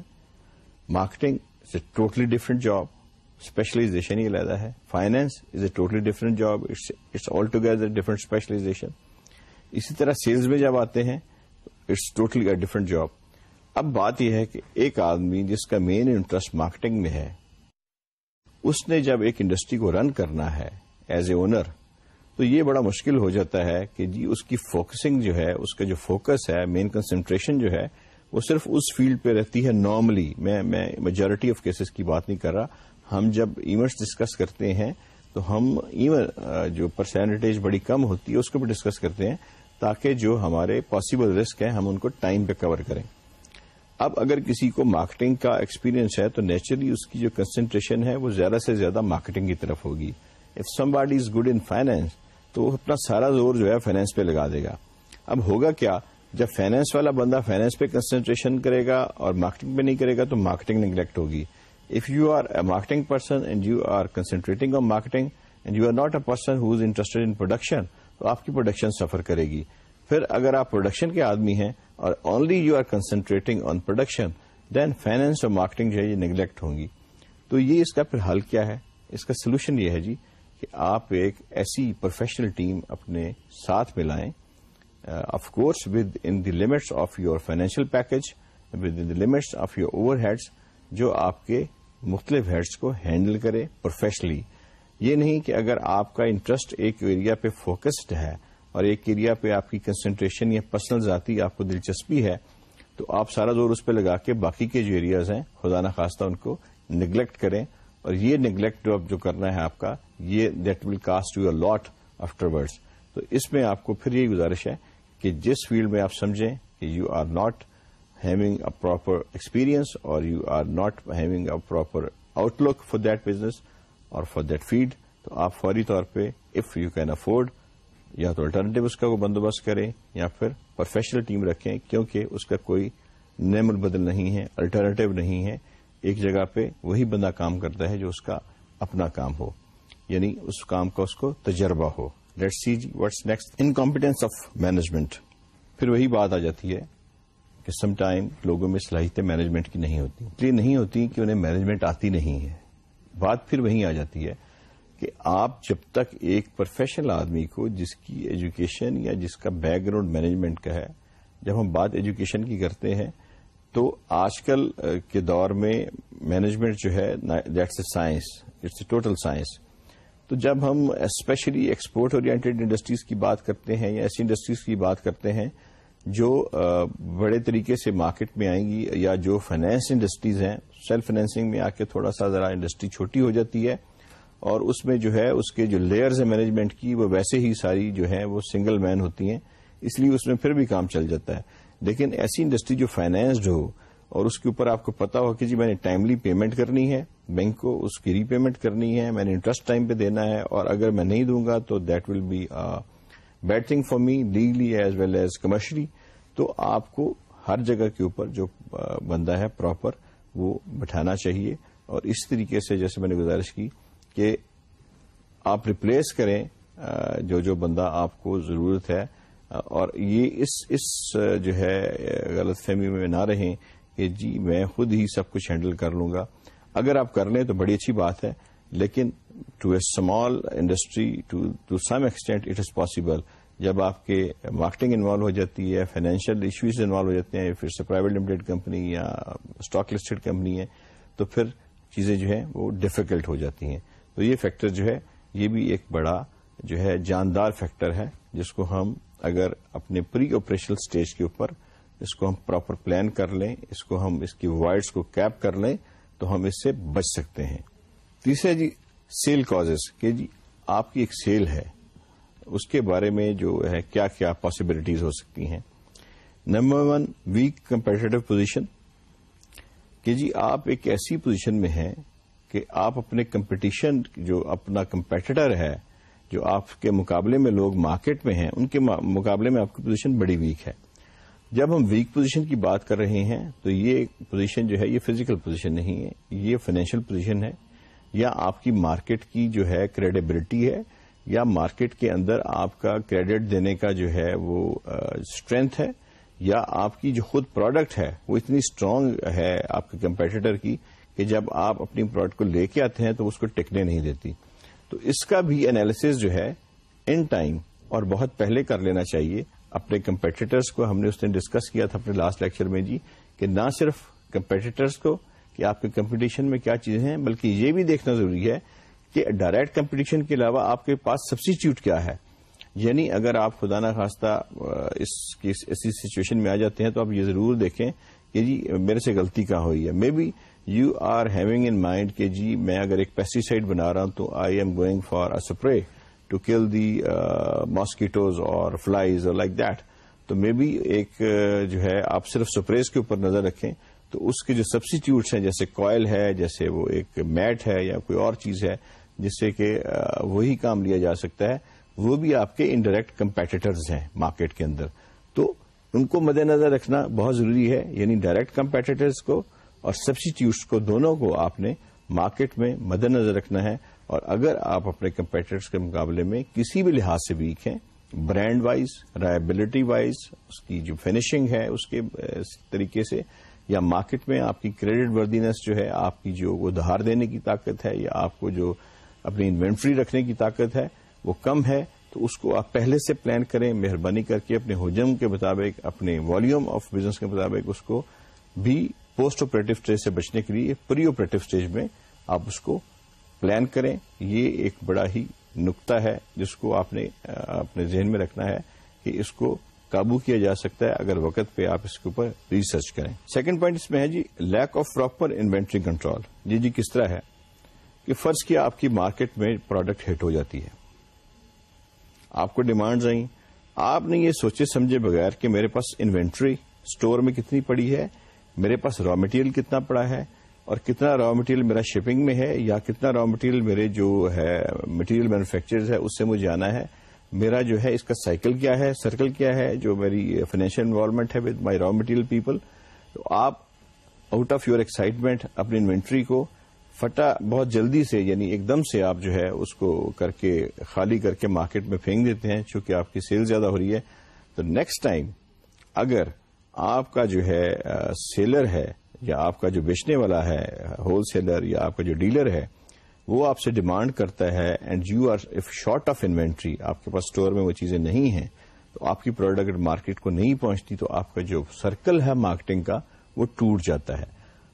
Marketing is a totally different job specialization ہی علیحدہ ہے۔ Finance is a totally different job it's altogether different specialization اسی طرح سیلز میں جب آتے ہیں it's totally a different job اب بات یہ ہے کہ ایک آدمی جس کا مین انٹرسٹ مارکیٹنگ میں ہے، اس نے جب ایک انڈسٹری کو رن کرنا ہے ایز اے اونر تو یہ بڑا مشکل ہو جاتا ہے کہ جی اس کی فوکسنگ جو ہے، اس کا جو فوکس ہے مین کنسنٹریشن جو ہے، وہ صرف اس فیلڈ پہ رہتی ہے نارملی میں میجورٹی آف کیسز کی بات نہیں کر رہا۔ ہم جب ایونٹس ڈسکس کرتے ہیں، تو ہم ایون جو پرسنٹیج بڑی کم ہوتی ہے، اس کو بھی ڈسکس کرتے ہیں تاکہ جو ہمارے پاسبل رسک ہیں، ہم ان کو ٹائم پہ کور کریں۔ اب اگر کسی کو مارکیٹنگ کا ایکسپیرینس ہے، تو نیچرلی اس کی جو کنسنٹریشن ہے، وہ زیادہ سے زیادہ مارکیٹنگ کی طرف ہوگی۔ If somebody is good in finance تو وہ اپنا سارا زور جو ہے فائنینس پہ لگا دے گا۔ اب ہوگا کیا؟ جب فائنینس والا بندہ فائنینس پہ کنسنٹریشن کرے گا اور مارکیٹنگ پہ نہیں کرے گا، تو مارکیٹنگ نگلیکٹ ہوگی۔ If you are a marketing person and you are concentrating on marketing and you are not a person who is interested in production, تو آپ کی پروڈکشن سفر کرے گی۔ پھر اگر آپ پروڈکشن کے آدمی ہیں اور only you are concentrating on production then finance اور مارکیٹنگ جو ہے یہ نگلیکٹ ہوں گی۔ تو یہ اس کا پھر حل کیا ہے؟ اس کا سولوشن یہ ہے جی کہ آپ ایک ایسی پروفیشنل ٹیم اپنے ساتھ میں لائیں of course within the limits of your financial package within the limits of your overheads جو آپ کے مختلف ہیڈس کو ہینڈل کرے پروفیشنلی۔ یہ نہیں کہ اگر آپ کا انٹرسٹ ایک ایریا پہ فوکسڈ ہے اور ایک ایریا پہ آپ کی کنسنٹریشن یا پرسنل ذاتی آپ کو دلچسپی ہے، تو آپ سارا زور اس پہ لگا کے باقی کے جو ایریاز ہیں، خدا نخواستہ ان کو نگلیکٹ کریں۔ اور یہ نگلیکٹ جو جو کرنا ہے آپ کا، یہ that will cost you a lot afterwards تو اس میں آپ کو پھر یہ گزارش ہے کہ جس فیلڈ میں آپ سمجھیں کہ you are not having a proper experience or you are not having a proper outlook for that business or for that field تو آپ فوری طور پہ اف یو کین افورڈ یا تو الٹرنیٹو اس کا کو بندوبست کریں یا پھر پروفیشنل ٹیم رکھیں کیونکہ اس کا کوئی نیم البدل نہیں ہے الٹرنیٹو نہیں ہے۔ ایک جگہ پہ وہی بندہ کام کرتا ہے جو اس کا اپنا کام ہو یعنی اس کام کا اس کو تجربہ ہو۔ Let see G what's next incompetence of management پھر وہی بات آ جاتی ہے کہ سم ٹائم لوگوں میں صلاحیتیں مینجمنٹ کی نہیں ہوتی۔ اس لیے نہیں ہوتی کہ انہیں مینجمنٹ آتی نہیں ہے۔ بات پھر وہیں آ جاتی ہے کہ آپ جب تک ایک پروفیشنل آدمی کو جس کی ایجوکیشن یا جس کا بیک گراؤنڈ مینجمنٹ کا ہے، جب ہم بات ایجوکیشن کی کرتے ہیں، تو آج کل کے دور میں مینجمنٹ جو ہے that's a science it's a total science تو جب ہم اسپیشلی ایکسپورٹ اورینٹیڈ انڈسٹریز کی بات کرتے ہیں یا ایسی انڈسٹریز کی بات کرتے ہیں جو بڑے طریقے سے مارکیٹ میں آئیں گی یا جو فائنینس انڈسٹریز ہیں سیلف فائنینسنگ میں آ کے تھوڑا سا ذرا انڈسٹری چھوٹی ہو جاتی ہے اور اس میں جو ہے، اس کے جو لیئرز ہیں مینجمنٹ کی، وہ ویسے ہی ساری جو ہیں، وہ سنگل مین ہوتی ہیں، اس لیے اس میں پھر بھی کام چل جاتا ہے۔ لیکن ایسی انڈسٹری جو فائنینسڈ ہو اور اس کے اوپر آپ کو پتا ہو کہ جی میں نے ٹائملی پیمنٹ کرنی ہے بینک کو اس کی ری پیمنٹ کرنی ہے، میں نے انٹرسٹ ٹائم پہ دینا ہے اور اگر میں نہیں دوں گا تو that will be bad thing for me legally as well as commercially تو آپ کو ہر جگہ کے اوپر جو بندہ ہے پراپر وہ بٹھانا چاہیے اور اس طریقے سے جیسے میں نے گزارش کی کہ آپ ریپلیس کریں جو جو بندہ آپ کو ضرورت ہے اور یہ اس اس جو ہے غلط فہمی میں نہ رہیں کہ جی میں خود ہی سب کچھ ہینڈل کر لوں گا۔ اگر آپ کر لیں تو بڑی اچھی بات ہے، لیکن to a small industry to some extent it is possible جب آپ کے مارکیٹنگ انوالو ہو جاتی ہے فائنینشیل ایشوز انوالو ہو جاتے ہیں پھر سے پرائیویٹ لمیٹڈ کمپنی یا اسٹاک لسٹڈ کمپنی ہے تو پھر چیزیں جو ہیں وہ ڈفیکلٹ ہو جاتی ہیں. تو یہ فیکٹر جو ہے، یہ بھی ایک بڑا جو ہے جاندار فیکٹر ہے، جس کو ہم اگر اپنے پری آپریشنل اسٹیج کے اوپر اس کو ہم پراپر پلان کر لیں، اس کو ہم اس کی وائڈس کو کیپ کر لیں، تو ہم اس سے بچ سکتے ہیں. تیسرا جی سیل کاز کہ جی آپ کی ایک سیل ہے، اس کے بارے میں جو ہے، کیا کیا پاسبلٹیز ہو سکتی ہیں؟ Number one weak competitive position کہ جی آپ ایک ایسی پوزیشن میں ہیں کہ آپ اپنے کمپٹیشن جو اپنا کمپیٹیٹر ہے، جو آپ کے مقابلے میں لوگ مارکیٹ میں ہیں، ان کے مقابلے میں آپ کی پوزیشن بڑی ویک ہے۔ جب ہم ویک پوزیشن کی بات کر رہے ہیں، تو یہ پوزیشن جو ہے، یہ فزیکل پوزیشن نہیں ہے، یہ فائنینشیل پوزیشن ہے۔ یا آپ کی مارکیٹ کی جو ہے کریڈیبلٹی ہے، یا مارکیٹ کے اندر آپ کا کریڈٹ دینے کا جو ہے وہ اسٹرینتھ ہے، یا آپ کی جو خود پروڈکٹ ہے وہ اتنی اسٹرانگ ہے آپ کے کمپیٹیٹر کی کہ جب آپ اپنی پروڈکٹ کو لے کے آتے ہیں تو اس کو ٹکنے نہیں دیتی۔ تو اس کا بھی انالیسز جو ہے ان ٹائم اور بہت پہلے کر لینا چاہیے۔ اپنے کمپیٹیٹرس کو ہم نے اس نے ڈسکس کیا تھا اپنے لاسٹ لیکچر میں جی کہ نہ صرف کمپیٹیٹرس کو کہ آپ کے کمپٹیشن میں کیا چیزیں ہیں، بلکہ یہ بھی دیکھنا ضروری ہے کہ ڈائریکٹ کمپٹیشن کے علاوہ آپ کے پاس سبسٹیچیوٹ کیا ہے۔ یعنی اگر آپ خدا نخواستہ اس کی ایسی سچویشن میں آ جاتے ہیں تو آپ یہ ضرور دیکھیں کہ جی میرے سے غلطی کہاں ہوئی ہے۔ Maybe you are having in mind کہ جی میں اگر ایک پیسٹیسائڈ بنا رہا ہوں تو I'm going for a spray to kill the mosquitoes اور فلائیز اور لائک دیٹ تو مے بی ایک جو ہے، آپ صرف سپریز کے اوپر نظر رکھیں تو اس کے جو سبسٹیٹیوٹس ہیں، جیسے کوئل ہے، جیسے وہ ایک میٹ ہے یا کوئی اور چیز ہے، جس سے کہ وہی کام لیا جا سکتا ہے۔ وہ بھی آپ کے انڈائریکٹ کمپیٹیٹرز ہیں مارکیٹ کے اندر۔ تو ان کو مد نظر رکھنا بہت ضروری ہے یعنی ڈائریکٹ کمپیٹیٹرز کو اور سبسٹیٹیوٹس کو دونوں کو آپ نے مارکیٹ میں مد نظر رکھنا ہے۔ اور اگر آپ اپنے کمپیٹرس کے مقابلے میں کسی بھی لحاظ سے ویک ہیں برانڈ وائز رائبلٹی وائز اس کی جو فنیشنگ ہے، اس کے طریقے سے یا مارکیٹ میں آپ کی کریڈٹ وردینس جو ہے، آپ کی جو ادھار دینے کی طاقت ہے یا آپ کو جو اپنی انوینٹری رکھنے کی طاقت ہے، وہ کم ہے، تو اس کو آپ پہلے سے پلان کریں، مہربانی کر کے اپنے حجم کے مطابق، اپنے والیوم آف بزنس کے مطابق اس کو بھی پوسٹ آپریٹو اسٹیج سے بچنے کے لیے پری آپریٹو اسٹیج میں آپ اس کو پلان کریں. یہ ایک بڑا ہی نقطہ ہے جس کو آپ نے، اپنے ذہن میں رکھنا ہے کہ اس کو قابو کیا جا سکتا ہے اگر وقت پہ آپ اس کے اوپر ریسرچ کریں۔ سیکنڈ پوائنٹ اس میں ہے جی lack of proper inventory control جی جی کس طرح ہے؟ کہ فرض کیا آپ کی مارکیٹ میں پروڈکٹ ہٹ ہو جاتی ہے۔ آپ کو ڈیمانڈز آئیں۔ آپ نے یہ سوچے سمجھے بغیر کہ میرے پاس انوینٹری اسٹور میں کتنی پڑی ہے، میرے پاس را مٹیریل کتنا پڑا ہے، اور کتنا را مٹیریل میرا شپنگ میں ہے یا کتنا را مٹیریل میرے جو ہے مٹیریل مینوفیکچر ہے، اس سے مجھے جانا ہے۔ میرا جو ہے اس کا سائیکل کیا ہے سرکل کیا ہے، جو میری فائنینشیل انوالومنٹ ہے with my raw material people تو آپ آؤٹ آف یور ایکسائٹمنٹ اپنی انوینٹری کو فٹا بہت جلدی سے یعنی ایک دم سے آپ جو ہے اس کو کر کے خالی کر کے مارکیٹ میں پھینک دیتے ہیں چونکہ آپ کی سیل زیادہ ہو رہی ہے. تو نیکسٹ ٹائم اگر آپ کا جو ہے سیلر ہے یا آپ کا جو بیچنے والا ہے ہول سیلر یا آپ کا جو ڈیلر ہے وہ آپ سے ڈیمانڈ کرتا ہے and you are if short of inventory آپ کے پاس اسٹور میں وہ چیزیں نہیں ہیں، تو آپ کی پروڈکٹ مارکیٹ کو نہیں پہنچتی تو آپ کا جو سرکل ہے مارکیٹنگ کا وہ ٹوٹ جاتا ہے۔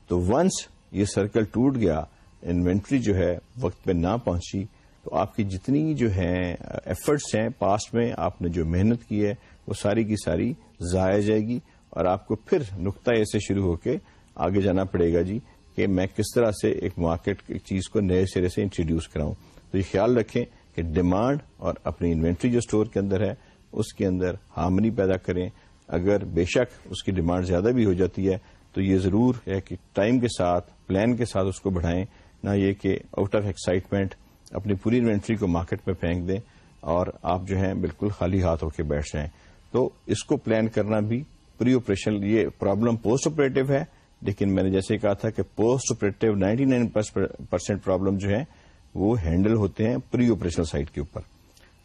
تو ونس یہ سرکل ٹوٹ گیا، انوینٹری جو ہے وقت پہ نہ پہنچی، تو آپ کی جتنی جو ہیں ایفرٹس ہیں پاسٹ میں آپ نے جو محنت کی ہے، وہ ساری کی ساری ضائع جائے گی اور آپ کو پھر نقطۂ سے شروع ہو کے آگے جانا پڑے گا جی۔ کہ میں کس طرح سے ایک مارکیٹ کی چیز کو نئے سرے سے انٹروڈیوس کراؤں۔ تو یہ خیال رکھیں کہ ڈیمانڈ اور اپنی انوینٹری جو اسٹور کے اندر ہے، اس کے اندر ہارمنی پیدا کریں۔ اگر بے شک اس کی ڈیمانڈ زیادہ بھی ہو جاتی ہے، تو یہ ضرور ہے کہ ٹائم کے ساتھ پلان کے ساتھ اس کو بڑھائیں۔ نہ یہ کہ آؤٹ آف ایکسائٹمنٹ اپنی پوری انوینٹری کو مارکیٹ میں پھینک دیں اور آپ جو ہیں بالکل خالی ہاتھ ہو کے بیٹھ جائیں۔ تو اس کو پلان کرنا بھی پری آپریشن یہ پرابلم پوسٹ آپریٹو ہے۔ لیکن میں نے جیسے کہا تھا کہ post operative ninety nine percent problem جو ہے وہ ہینڈل ہوتے ہیں پری آپریشنل سائٹ کے اوپر۔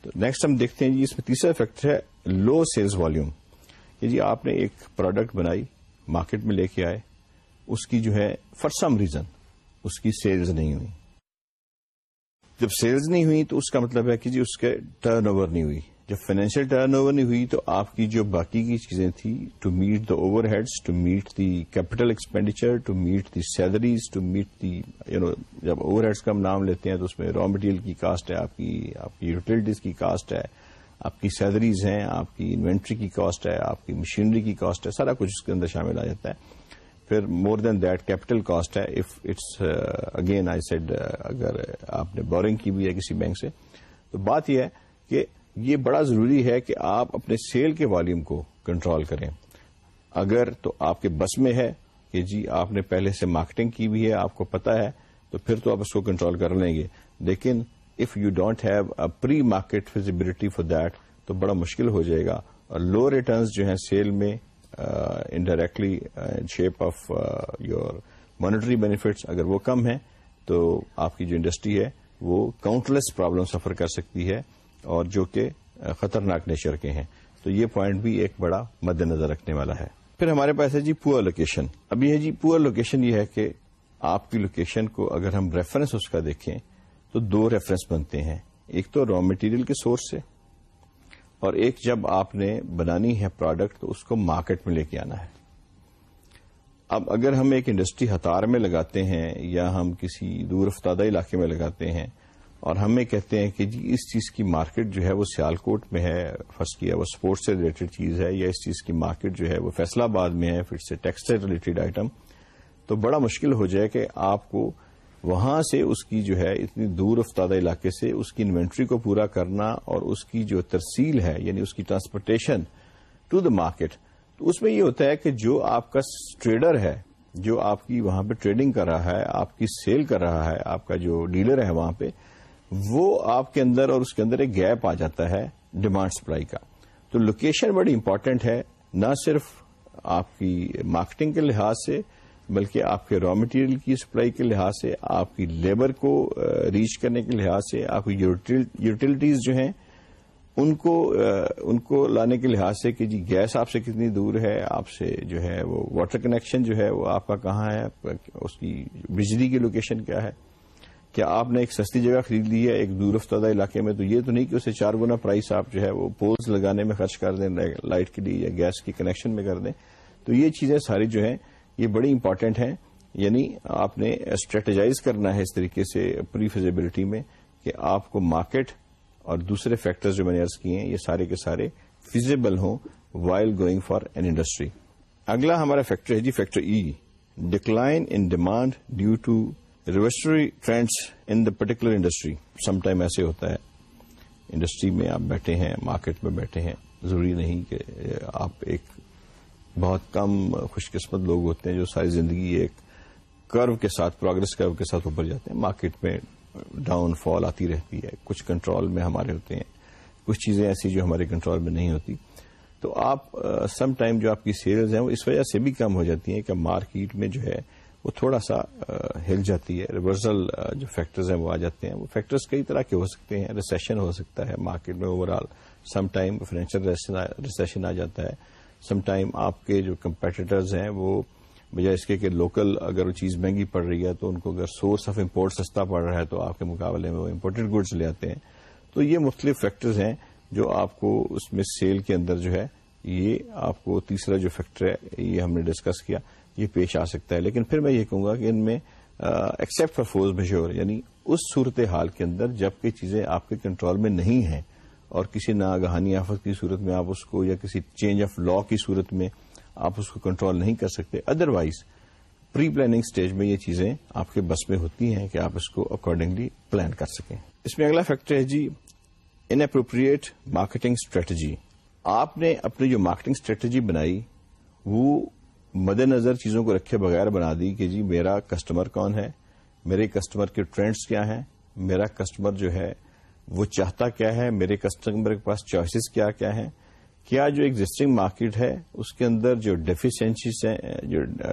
تو نیکسٹ ہم دیکھتے ہیں جی اس میں تیسرا فیکٹر ہے لو سیلز والیوم کہ جی آپ نے ایک پروڈکٹ بنائی مارکیٹ میں لے کے آئے، اس کی جو ہے فار سم ریزن اس کی سیلز نہیں ہوئی۔ جب سیلز نہیں ہوئی تو اس کا مطلب ہے کہ جی اس کے ٹرن اوور نہیں ہوئی۔ جب فائنینشیل ٹرن اوور نہیں ہوئی تو آپ کی جو باقی کی چیزیں تھیں to meet the overheads to meet the capital expenditure to meet the salaries to meet the you know جب اوور ہیڈس کا ہم نام لیتے ہیں تو اس میں را مٹیریل کی کاسٹ ہے، آپ کی آپ کی یوٹیلٹیز کی کاسٹ ہے، آپ کی سیلریز ہیں، آپ کی انوینٹری کی کاسٹ ہے، آپ کی مشینری کی کاسٹ ہے، سارا کچھ اس کے اندر شامل آ جاتا ہے۔ پھر more than that capital cost ہے۔ If it's again I said اگر آپ نے بورنگ کی بھی ہے کسی بینک سے، تو بات یہ ہے کہ یہ بڑا ضروری ہے کہ آپ اپنے سیل کے والیوم کو کنٹرول کریں۔ اگر تو آپ کے بس میں ہے، کہ جی آپ نے پہلے سے مارکیٹنگ کی بھی ہے، آپ کو پتا ہے، تو پھر تو آپ اس کو کنٹرول کر لیں گے۔ لیکن if you don't have a pre market feasibility for that تو بڑا مشکل ہو جائے گا۔ اور لو ریٹرنز جو ہیں سیل میں indirectly shape of your monetary benefits اگر وہ کم ہیں، تو آپ کی جو انڈسٹری ہے، وہ کاؤنٹلیس پرابلم سفر کر سکتی ہے۔ اور جو کہ خطرناک نیچر کے ہیں۔ تو یہ پوائنٹ بھی ایک بڑا مد نظر رکھنے والا ہے۔ پھر ہمارے پاس ہے جی پور لوکیشن اب یہ ہے جی پور لوکیشن یہ ہے کہ آپ کی لوکیشن کو اگر ہم ریفرنس اس کا دیکھیں تو دو ریفرنس بنتے ہیں۔ ایک تو را مٹیریل کے سورس سے اور ایک جب آپ نے بنانی ہے پروڈکٹ تو اس کو مارکیٹ میں لے کے آنا ہے۔ اب اگر ہم ایک انڈسٹری ہتار میں لگاتے ہیں یا ہم کسی دور افتادہ علاقے میں لگاتے ہیں اور ہمیں کہتے ہیں کہ جی اس چیز کی مارکیٹ جو ہے وہ سیال کوٹ میں ہے فرسٹ کیا وہ اسپورٹس سے ریلیٹڈ چیز ہے یا اس چیز کی مارکیٹ جو ہے وہ فیصلہ آباد میں ہے، پھر سے ٹیکس سے ریلیٹڈ آئٹم تو بڑا مشکل ہو جائے کہ آپ کو وہاں سے اس کی جو ہے اتنی دور افتادہ علاقے سے اس کی انوینٹری کو پورا کرنا اور اس کی جو ترسیل ہے یعنی اس کی ٹرانسپورٹیشن ٹو دا مارکیٹ تو اس میں یہ ہوتا ہے کہ جو آپ کا ٹریڈر ہے، جو آپ کی وہاں پہ ٹریڈنگ کر رہا ہے، آپ کی سیل کر رہا ہے، آپ کا جو ڈیلر ہے وہاں پہ وہ آپ کے اندر اور اس کے اندر ایک گیپ آ جاتا ہے ڈیمانڈ سپلائی کا۔ تو لوکیشن بڑی امپورٹنٹ ہے، نہ صرف آپ کی مارکیٹنگ کے لحاظ سے، بلکہ آپ کے را مٹیریل کی سپلائی کے لحاظ سے، آپ کی لیبر کو ریچ کرنے کے لحاظ سے، آپ کی یوٹیلٹیز جو ہیں، ان کو ان کو لانے کے لحاظ سے کہ جی گیس آپ سے کتنی دور ہے، آپ سے جو ہے وہ واٹر کنیکشن جو ہے وہ آپ کا کہاں ہے، اس کی بجلی کی لوکیشن کیا ہے۔ کیا آپ نے ایک سستی جگہ خرید لی ہے ایک دور افتادہ علاقے میں؟ تو یہ تو نہیں کہ اسے چار گنا پرائس آپ جو ہے وہ پولز لگانے میں خرچ کر دیں لائٹ کے لیے یا گیس کی کنیکشن میں کر دیں۔ تو یہ چیزیں ساری جو ہیں، یہ بڑی امپارٹینٹ ہیں۔ یعنی آپ نے اسٹریٹجائز کرنا ہے اس طریقے سے پری فیزیبلٹی میں کہ آپ کو مارکیٹ اور دوسرے فیکٹرز جو میں نے ارض کیے ہیں، یہ سارے کے سارے فیزیبل ہوں while going for an industry اگلا ہمارا فیکٹر ہے جی factor E decline in demand due to recessionary trends in the particular industry, some time ایسے ہوتا ہے، انڈسٹری میں آپ بیٹھے ہیں، مارکیٹ میں بیٹھے ہیں، ضروری نہیں کہ آپ ایک بہت کم خوش قسمت لوگ ہوتے ہیں جو ساری زندگی ایک کرو کے ساتھ، پروگرس کرو کے ساتھ اوپر جاتے ہیں، مارکیٹ میں ڈاؤن فال آتی رہتی ہے، کچھ کنٹرول میں ہمارے ہوتے ہیں، کچھ چیزیں ایسی جو ہمارے کنٹرول میں نہیں ہوتی۔ تو آپ، سم ٹائم جو آپ کی سیلز ہیں، وہ اس وجہ سے بھی کم ہو جاتی ہیں کہ مارکیٹ میں جو ہے وہ تھوڑا سا ہل جاتی ہے۔ ریورسل جو فیکٹرز ہیں وہ آ جاتے ہیں۔ وہ فیکٹرز کئی طرح کے ہو سکتے ہیں۔ ریسیشن ہو سکتا ہے مارکیٹ میں overall some time financial recession آ جاتا ہے۔ سم ٹائم آپ کے جو کمپیٹیٹرز ہیں وہ، بجائے اس کے کہ لوکل اگر وہ چیز مہنگی پڑ رہی ہے تو ان کو اگر سورس آف امپورٹ سستا پڑ رہا ہے تو آپ کے مقابلے میں وہ امپورٹنٹ گڈس لے آتے ہیں۔ تو یہ مختلف فیکٹرز ہیں جو آپ کو اس میں سیل کے اندر جو ہے، یہ آپ کو تیسرا جو فیکٹر ہے، یہ ہم نے ڈسکس کیا۔ یہ پیش آ سکتا ہے۔ لیکن پھر میں یہ کہوں گا کہ ان میں ایکسپٹ فار فورس میشور یعنی اس صورت حال کے اندر جبکہ چیزیں آپ کے کنٹرول میں نہیں ہیں اور کسی ناگہانی آفت کی صورت میں آپ اس کو یا کسی چینج آف لا کی صورت میں آپ اس کو کنٹرول نہیں کر سکتے۔ Otherwise pre planning stage میں یہ چیزیں آپ کے بس میں ہوتی ہیں کہ آپ اس کو اکارڈنگلی پلان کر سکیں۔ اس میں اگلا فیکٹر ہے جی ان اپروپریٹ مارکیٹنگ اسٹریٹجی آپ نے اپنی جو مارکیٹنگ اسٹریٹجی بنائی، وہ مد نظر چیزوں کو رکھے بغیر بنا دی کہ جی میرا کسٹمر کون ہے، میرے کسٹمر کے ٹرینڈز کیا ہیں، میرا کسٹمر جو ہے وہ چاہتا کیا ہے، میرے کسٹمر کے پاس چوائسیز کیا کیا ہیں، کیا جو ایگزٹنگ مارکیٹ ہے اس کے اندر جو ڈیفیشنسیز ہیں،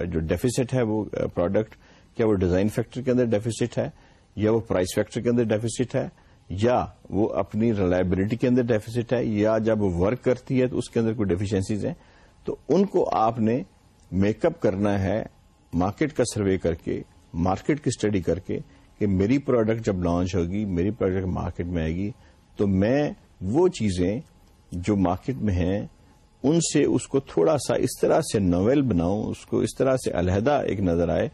جو ڈیفیسٹ ہے وہ پروڈکٹ کیا وہ ڈیزائن فیکٹر کے اندر ڈیفیسٹ ہے، یا وہ پرائز فیکٹر کے اندر ڈیفیسٹ ہے، یا وہ اپنی ریلائبلٹی کے اندر ڈیفیسٹ ہے، یا جب وہ ورک کرتی ہے تو اس کے اندر کوئی ڈیفیشنسیز ہیں۔ تو ان کو آپ نے میک اپ کرنا ہے مارکیٹ کا سروے کر کے، مارکیٹ کی اسٹڈی کر کے کہ میری پروڈکٹ جب لانچ ہوگی، میری پروڈکٹ مارکیٹ میں آئے گی، تو میں وہ چیزیں جو مارکیٹ میں ہیں، ان سے اس کو تھوڑا سا اس طرح سے نویل بناؤں، اس کو اس طرح سے علیحدہ ایک نظر آئے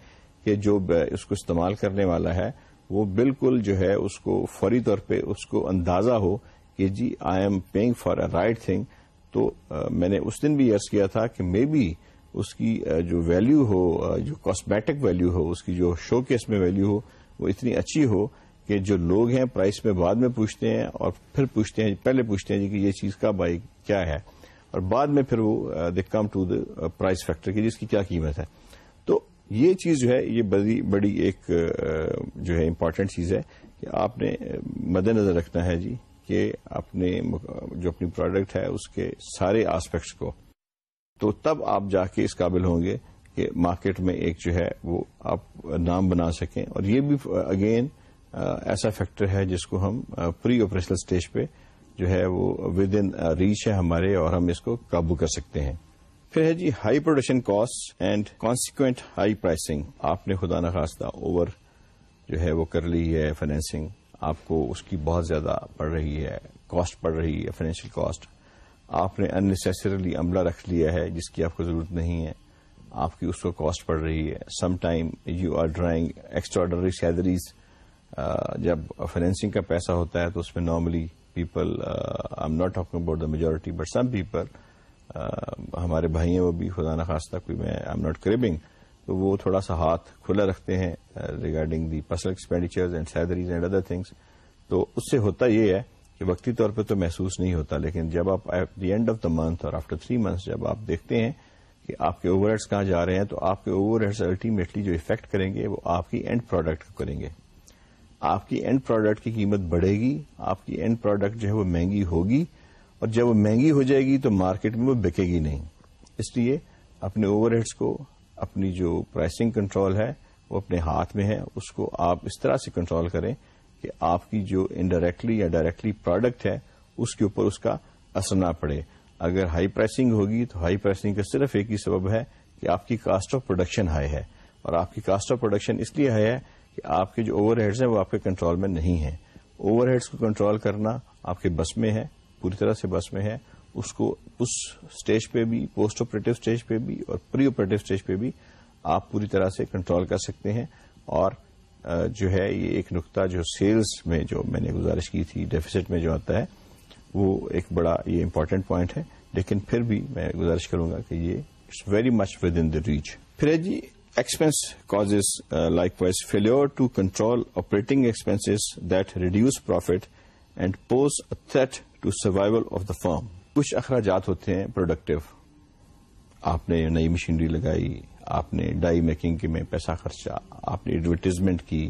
کہ جو اس کو استعمال کرنے والا ہے، وہ بالکل جو ہے اس کو فوری طور پہ اس کو اندازہ ہو کہ جی I am paying for a right thing تو میں نے اس دن بھی یس کیا تھا کہ مے بی اس کی جو ویلو ہو جو کاسمیٹک ویلو ہو، اس کی جو شو کیس میں ویلو ہو، وہ اتنی اچھی ہو کہ جو لوگ ہیں پرائس میں بعد میں پوچھتے ہیں اور پھر پوچھتے ہیں، پہلے پوچھتے ہیں جی کہ یہ چیز کا بائی کیا ہے؟ اور بعد میں پھر وہ they come to the price factor کی، جس کی کیا قیمت ہے۔ تو یہ چیز جو ہے، یہ بڑی بڑی ایک جو ہے امپورٹنٹ چیز ہے کہ آپ نے مد نظر رکھنا ہے جی کہ اپنے جو اپنی پروڈکٹ ہے، اس کے سارے آسپیکٹس کو تو تب آپ جا کے اس قابل ہوں گے کہ مارکیٹ میں ایک جو ہے وہ آپ نام بنا سکیں اور یہ بھی اگین ایسا فیکٹر ہے جس کو ہم پری آپریشنل اسٹیج پہ جو ہے وہ ود ان ریچ ہے ہمارے اور ہم اس کو قابو کر سکتے ہیں۔ پھر ہے جی high production cost and consequent high pricing آپ نے خدا نخواستہ اوور جو ہے وہ کر لی ہے فائنینسنگ آپ کو اس کی بہت زیادہ پڑ رہی ہے کاسٹ پڑ رہی ہے فائنینشیل کاسٹ آپ نے اننیسریلی عملہ رکھ لیا ہے جس کی آپ کو ضرورت نہیں ہے۔ آپ کی اس کو کاسٹ پڑ رہی ہے۔ Some time you are drawing extra salaries جب فائنینسنگ کا پیسہ ہوتا ہے تو اس میں normally people I am not talking about the majority but some people ہمارے بھائی ہیں وہ بھی، خدا نخواستہ کوئی میں آئی ایم ناٹ کریبنگ تو وہ تھوڑا سا ہاتھ کھلا رکھتے ہیں regarding the personal expenditure and salaries and other things تو اس سے ہوتا یہ ہے وقتی طور پہ تو محسوس نہیں ہوتا، لیکن جب آپ at the end of the month اور آفٹر تھری منتھس جب آپ دیکھتے ہیں کہ آپ کے اوور ہیڈس کہاں جا رہے ہیں، تو آپ کے اوور ہیڈس الٹیمیٹلی جو افیکٹ کریں گے وہ آپ کی اینڈ پروڈکٹ کو کریں گے۔ آپ کی اینڈ پروڈکٹ کی قیمت بڑھے گی، آپ کی اینڈ پروڈکٹ جو ہے وہ مہنگی ہوگی، اور جب وہ مہنگی ہو جائے گی تو مارکیٹ میں وہ بکے گی نہیں۔ اس لیے اپنے اوور ہیڈس کو، اپنی جو پرائسنگ کنٹرول ہے، وہ اپنے ہاتھ میں ہے، اس کو آپ اس طرح سے کنٹرول کریں کہ آپ کی جو انڈائریکٹلی یا ڈائریکٹلی پروڈکٹ ہے، اس کے اوپر اس کا اثر نہ پڑے۔ اگر ہائی پرائسنگ ہوگی تو ہائی پرائسنگ کا صرف ایک ہی سبب ہے کہ آپ کی کاسٹ آف پروڈکشن ہائی ہے۔ اور آپ کی کاسٹ آف پروڈکشن اس لیے ہائی ہے کہ آپ کے جو اوور ہیڈز ہیں وہ آپ کے کنٹرول میں نہیں ہیں۔ اوور ہیڈز کو کنٹرول کرنا آپ کے بس میں ہے، پوری طرح سے بس میں ہے۔ اس کو اس اسٹیج پہ بھی پوسٹ آپریٹو اسٹیج پہ بھی اور پری آپریٹو اسٹیج پہ بھی آپ پوری طرح سے کنٹرول کر سکتے ہیں۔ اور جو ہے، یہ ایک نقطہ جو سیلز میں جو میں نے گزارش کی تھی، ڈیفیسٹ میں جو آتا ہے، وہ ایک بڑا یہ امپورٹنٹ پوائنٹ ہے۔ لیکن پھر بھی میں گزارش کروں گا کہ یہ it's very much within the reach پھر ہے جی expense cause likewise failure to control operating expenses that reduce profit and pose a threat to survival of the firm کچھ اخراجات ہوتے ہیں پروڈکٹیو آپ نے نئی مشینری لگائی آپ نے ڈائی میکنگ کے میں پیسہ خرچا، آپ نے ایڈورٹیزمنٹ کی،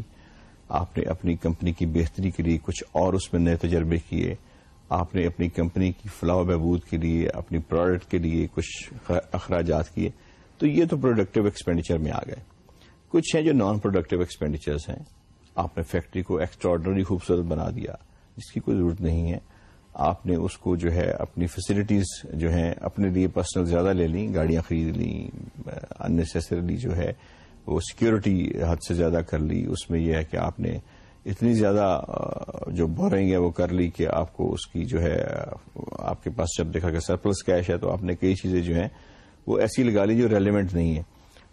آپ نے اپنی کمپنی کی بہتری کے لیے کچھ اور اس میں نئے تجربے کیے، آپ نے اپنی کمپنی کی فلاح و بہبود کے لیے، اپنی پروڈکٹ کے لیے کچھ اخراجات کیے۔ تو یہ تو پروڈکٹیو ایکسپینڈیچر میں آ گئے۔ کچھ ہیں جو نان پروڈکٹیو ایکسپینڈیچرز ہیں۔ آپ نے فیکٹری کو ایکسٹراڈنری خوبصورت بنا دیا، جس کی کوئی ضرورت نہیں ہے۔ آپ نے اس کو جو ہے اپنی فیسلٹیز جو ہیں اپنے لیے پرسنل زیادہ لے لیں، گاڑیاں خرید لیں اننیسسریلی جو ہے وہ سیکورٹی حد سے زیادہ کر لی۔ اس میں یہ ہے کہ آپ نے اتنی زیادہ جو بورنگ ہے وہ کر لی کہ آپ کو اس کی جو ہے، آپ کے پاس جب دیکھا کہ سرپلس کیش ہے تو آپ نے کئی چیزیں جو ہیں وہ ایسی لگا لی جو ریلیونٹ نہیں ہے۔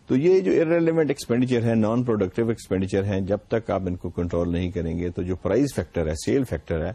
تو یہ جو ارریلیونٹ ایکسپینڈیچر ہے نان پروڈکٹیو ایکسپینڈیچر ہیں، جب تک آپ ان کو کنٹرول نہیں کریں گے تو جو پرائز فیکٹر ہے سیل فیکٹر ہے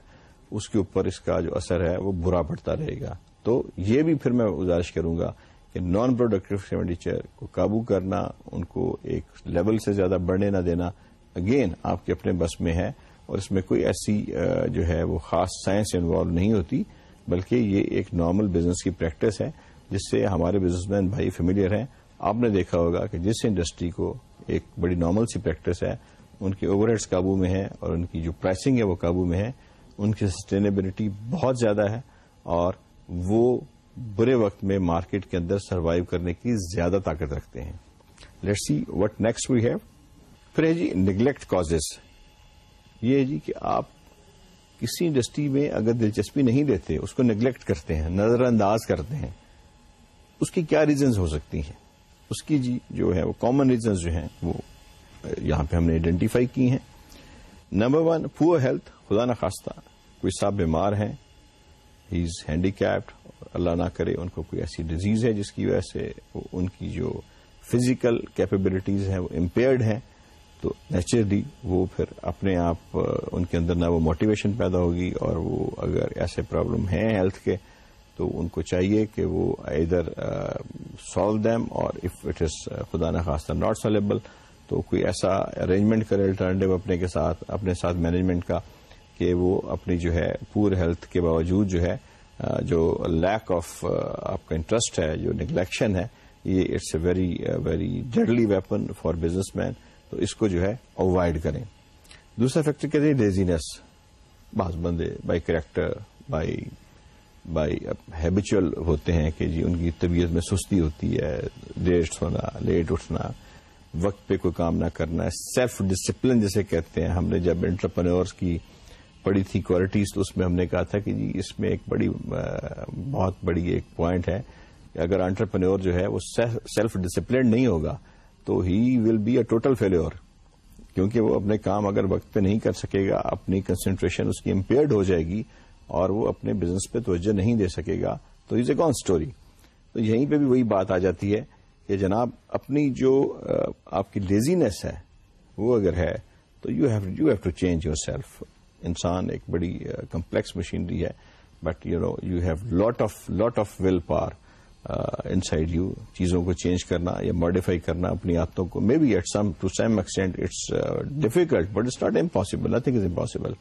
اس کے اوپر اس کا جو اثر ہے وہ برا پڑتا رہے گا۔ تو یہ بھی پھر میں گزارش کروں گا کہ نان پروڈکٹیو ایکسپینڈیچر کو قابو کرنا، ان کو ایک لیول سے زیادہ بڑھنے نہ دینا اگین آپ کے اپنے بس میں ہے اور اس میں کوئی ایسی جو ہے وہ خاص سائنس انوالو نہیں ہوتی، بلکہ یہ ایک نارمل بزنس کی پریکٹس ہے، جس سے ہمارے بزنس مین بھائی فیملیئر ہیں۔ آپ نے دیکھا ہوگا کہ جس انڈسٹری کو ایک بڑی نارمل سی پریکٹس ہے، ان کے اوور ہیڈس قابو میں ہے اور ان کی جو پرائسنگ ہے وہ قابو میں ہے۔ ان کی سسٹینیبلٹی بہت زیادہ ہے اور وہ برے وقت میں مارکیٹ کے اندر سروائو کرنے کی زیادہ طاقت رکھتے ہیں۔ Let see what next we have پھر ہے جی نگلیکٹ کازز یہ ہے جی کہ آپ کسی انڈسٹری میں اگر دلچسپی نہیں دیتے، اس کو نگلیکٹ کرتے ہیں نظر انداز کرتے ہیں، اس کی کیا ریزنز ہو سکتی ہیں؟ اس کی جی جو ہے وہ کامن ریزنز جو ہیں، وہ یہاں پہ ہم نے آئیڈینٹیفائی کی ہیں۔ نمبر ون پور ہیلتھ خدا نخواستہ کوئی صاحب بیمار ہیں ہی از ہینڈی کیپڈ اللہ نہ کرے، ان کو کوئی ایسی ڈیزیز ہے جس کی وجہ سے ان کی جو فزیکل کیپیبلٹیز ہیں وہ امپیئرڈ ہیں، تو نیچرلی وہ پھر اپنے آپ، ان کے اندر نہ وہ موٹیویشن پیدا ہوگی اور وہ اگر ایسے پرابلم ہیں ہیلتھ کے، تو ان کو چاہیے کہ وہ ادھر سالو دیم اور اف اٹ از خدا نخواستہ ناٹ سالبل تو کوئی ایسا ارینجمنٹ کرے الٹرنیٹو اپنے کے ساتھ، اپنے ساتھ مینجمنٹ کا۔ کہ وہ اپنی جو ہے پور ہیلتھ کے باوجود جو ہے جو لیک آف آپ کا انٹرسٹ ہے، جو نگلیکشن ہے، یہ it's a very very deadly weapon for businessman تو اس کو جو ہے اوائڈ کریں۔ دوسرا فیکٹر کہتے ہیں ڈیزینس بعض بندے by character by by habitual ہوتے ہیں کہ جی ان کی طبیعت میں سستی ہوتی ہے لیٹ سونا لیٹ اٹھنا، وقت پہ کوئی کام نہ کرنا سیلف ڈسپلن جسے کہتے ہیں۔ ہم نے جب انٹرپرنورس کی پڑھی تھی کوالٹیز تو اس میں ہم نے کہا تھا کہ جی اس میں ایک بڑی بہت بڑی ایک پوائنٹ ہے کہ اگر انٹرپرنور جو ہے وہ سیلف ڈسپلنڈ نہیں ہوگا تو he will be a total failure کیونکہ وہ اپنے کام اگر وقت پہ نہیں کر سکے گا، اپنی کنسنٹریشن اس کی امپیئرڈ ہو جائے گی اور وہ اپنے بزنس پہ توجہ نہیں دے سکے گا، تو از اے کون اسٹوری تو یہیں پہ بھی وہی بات آ جاتی ہے کہ جناب، اپنی جو آپ کی لیزینس ہے، وہ اگر ہے تو you have you have to change yourself انسان ایک بڑی کمپلیکس مشینری ہے but you know you have lot of lot of will power inside you چیزوں کو چینج کرنا یا ماڈیفائی کرنا اپنی عادتوں کو maybe at some to some extent it's difficult but it's not impossible nothing is impossible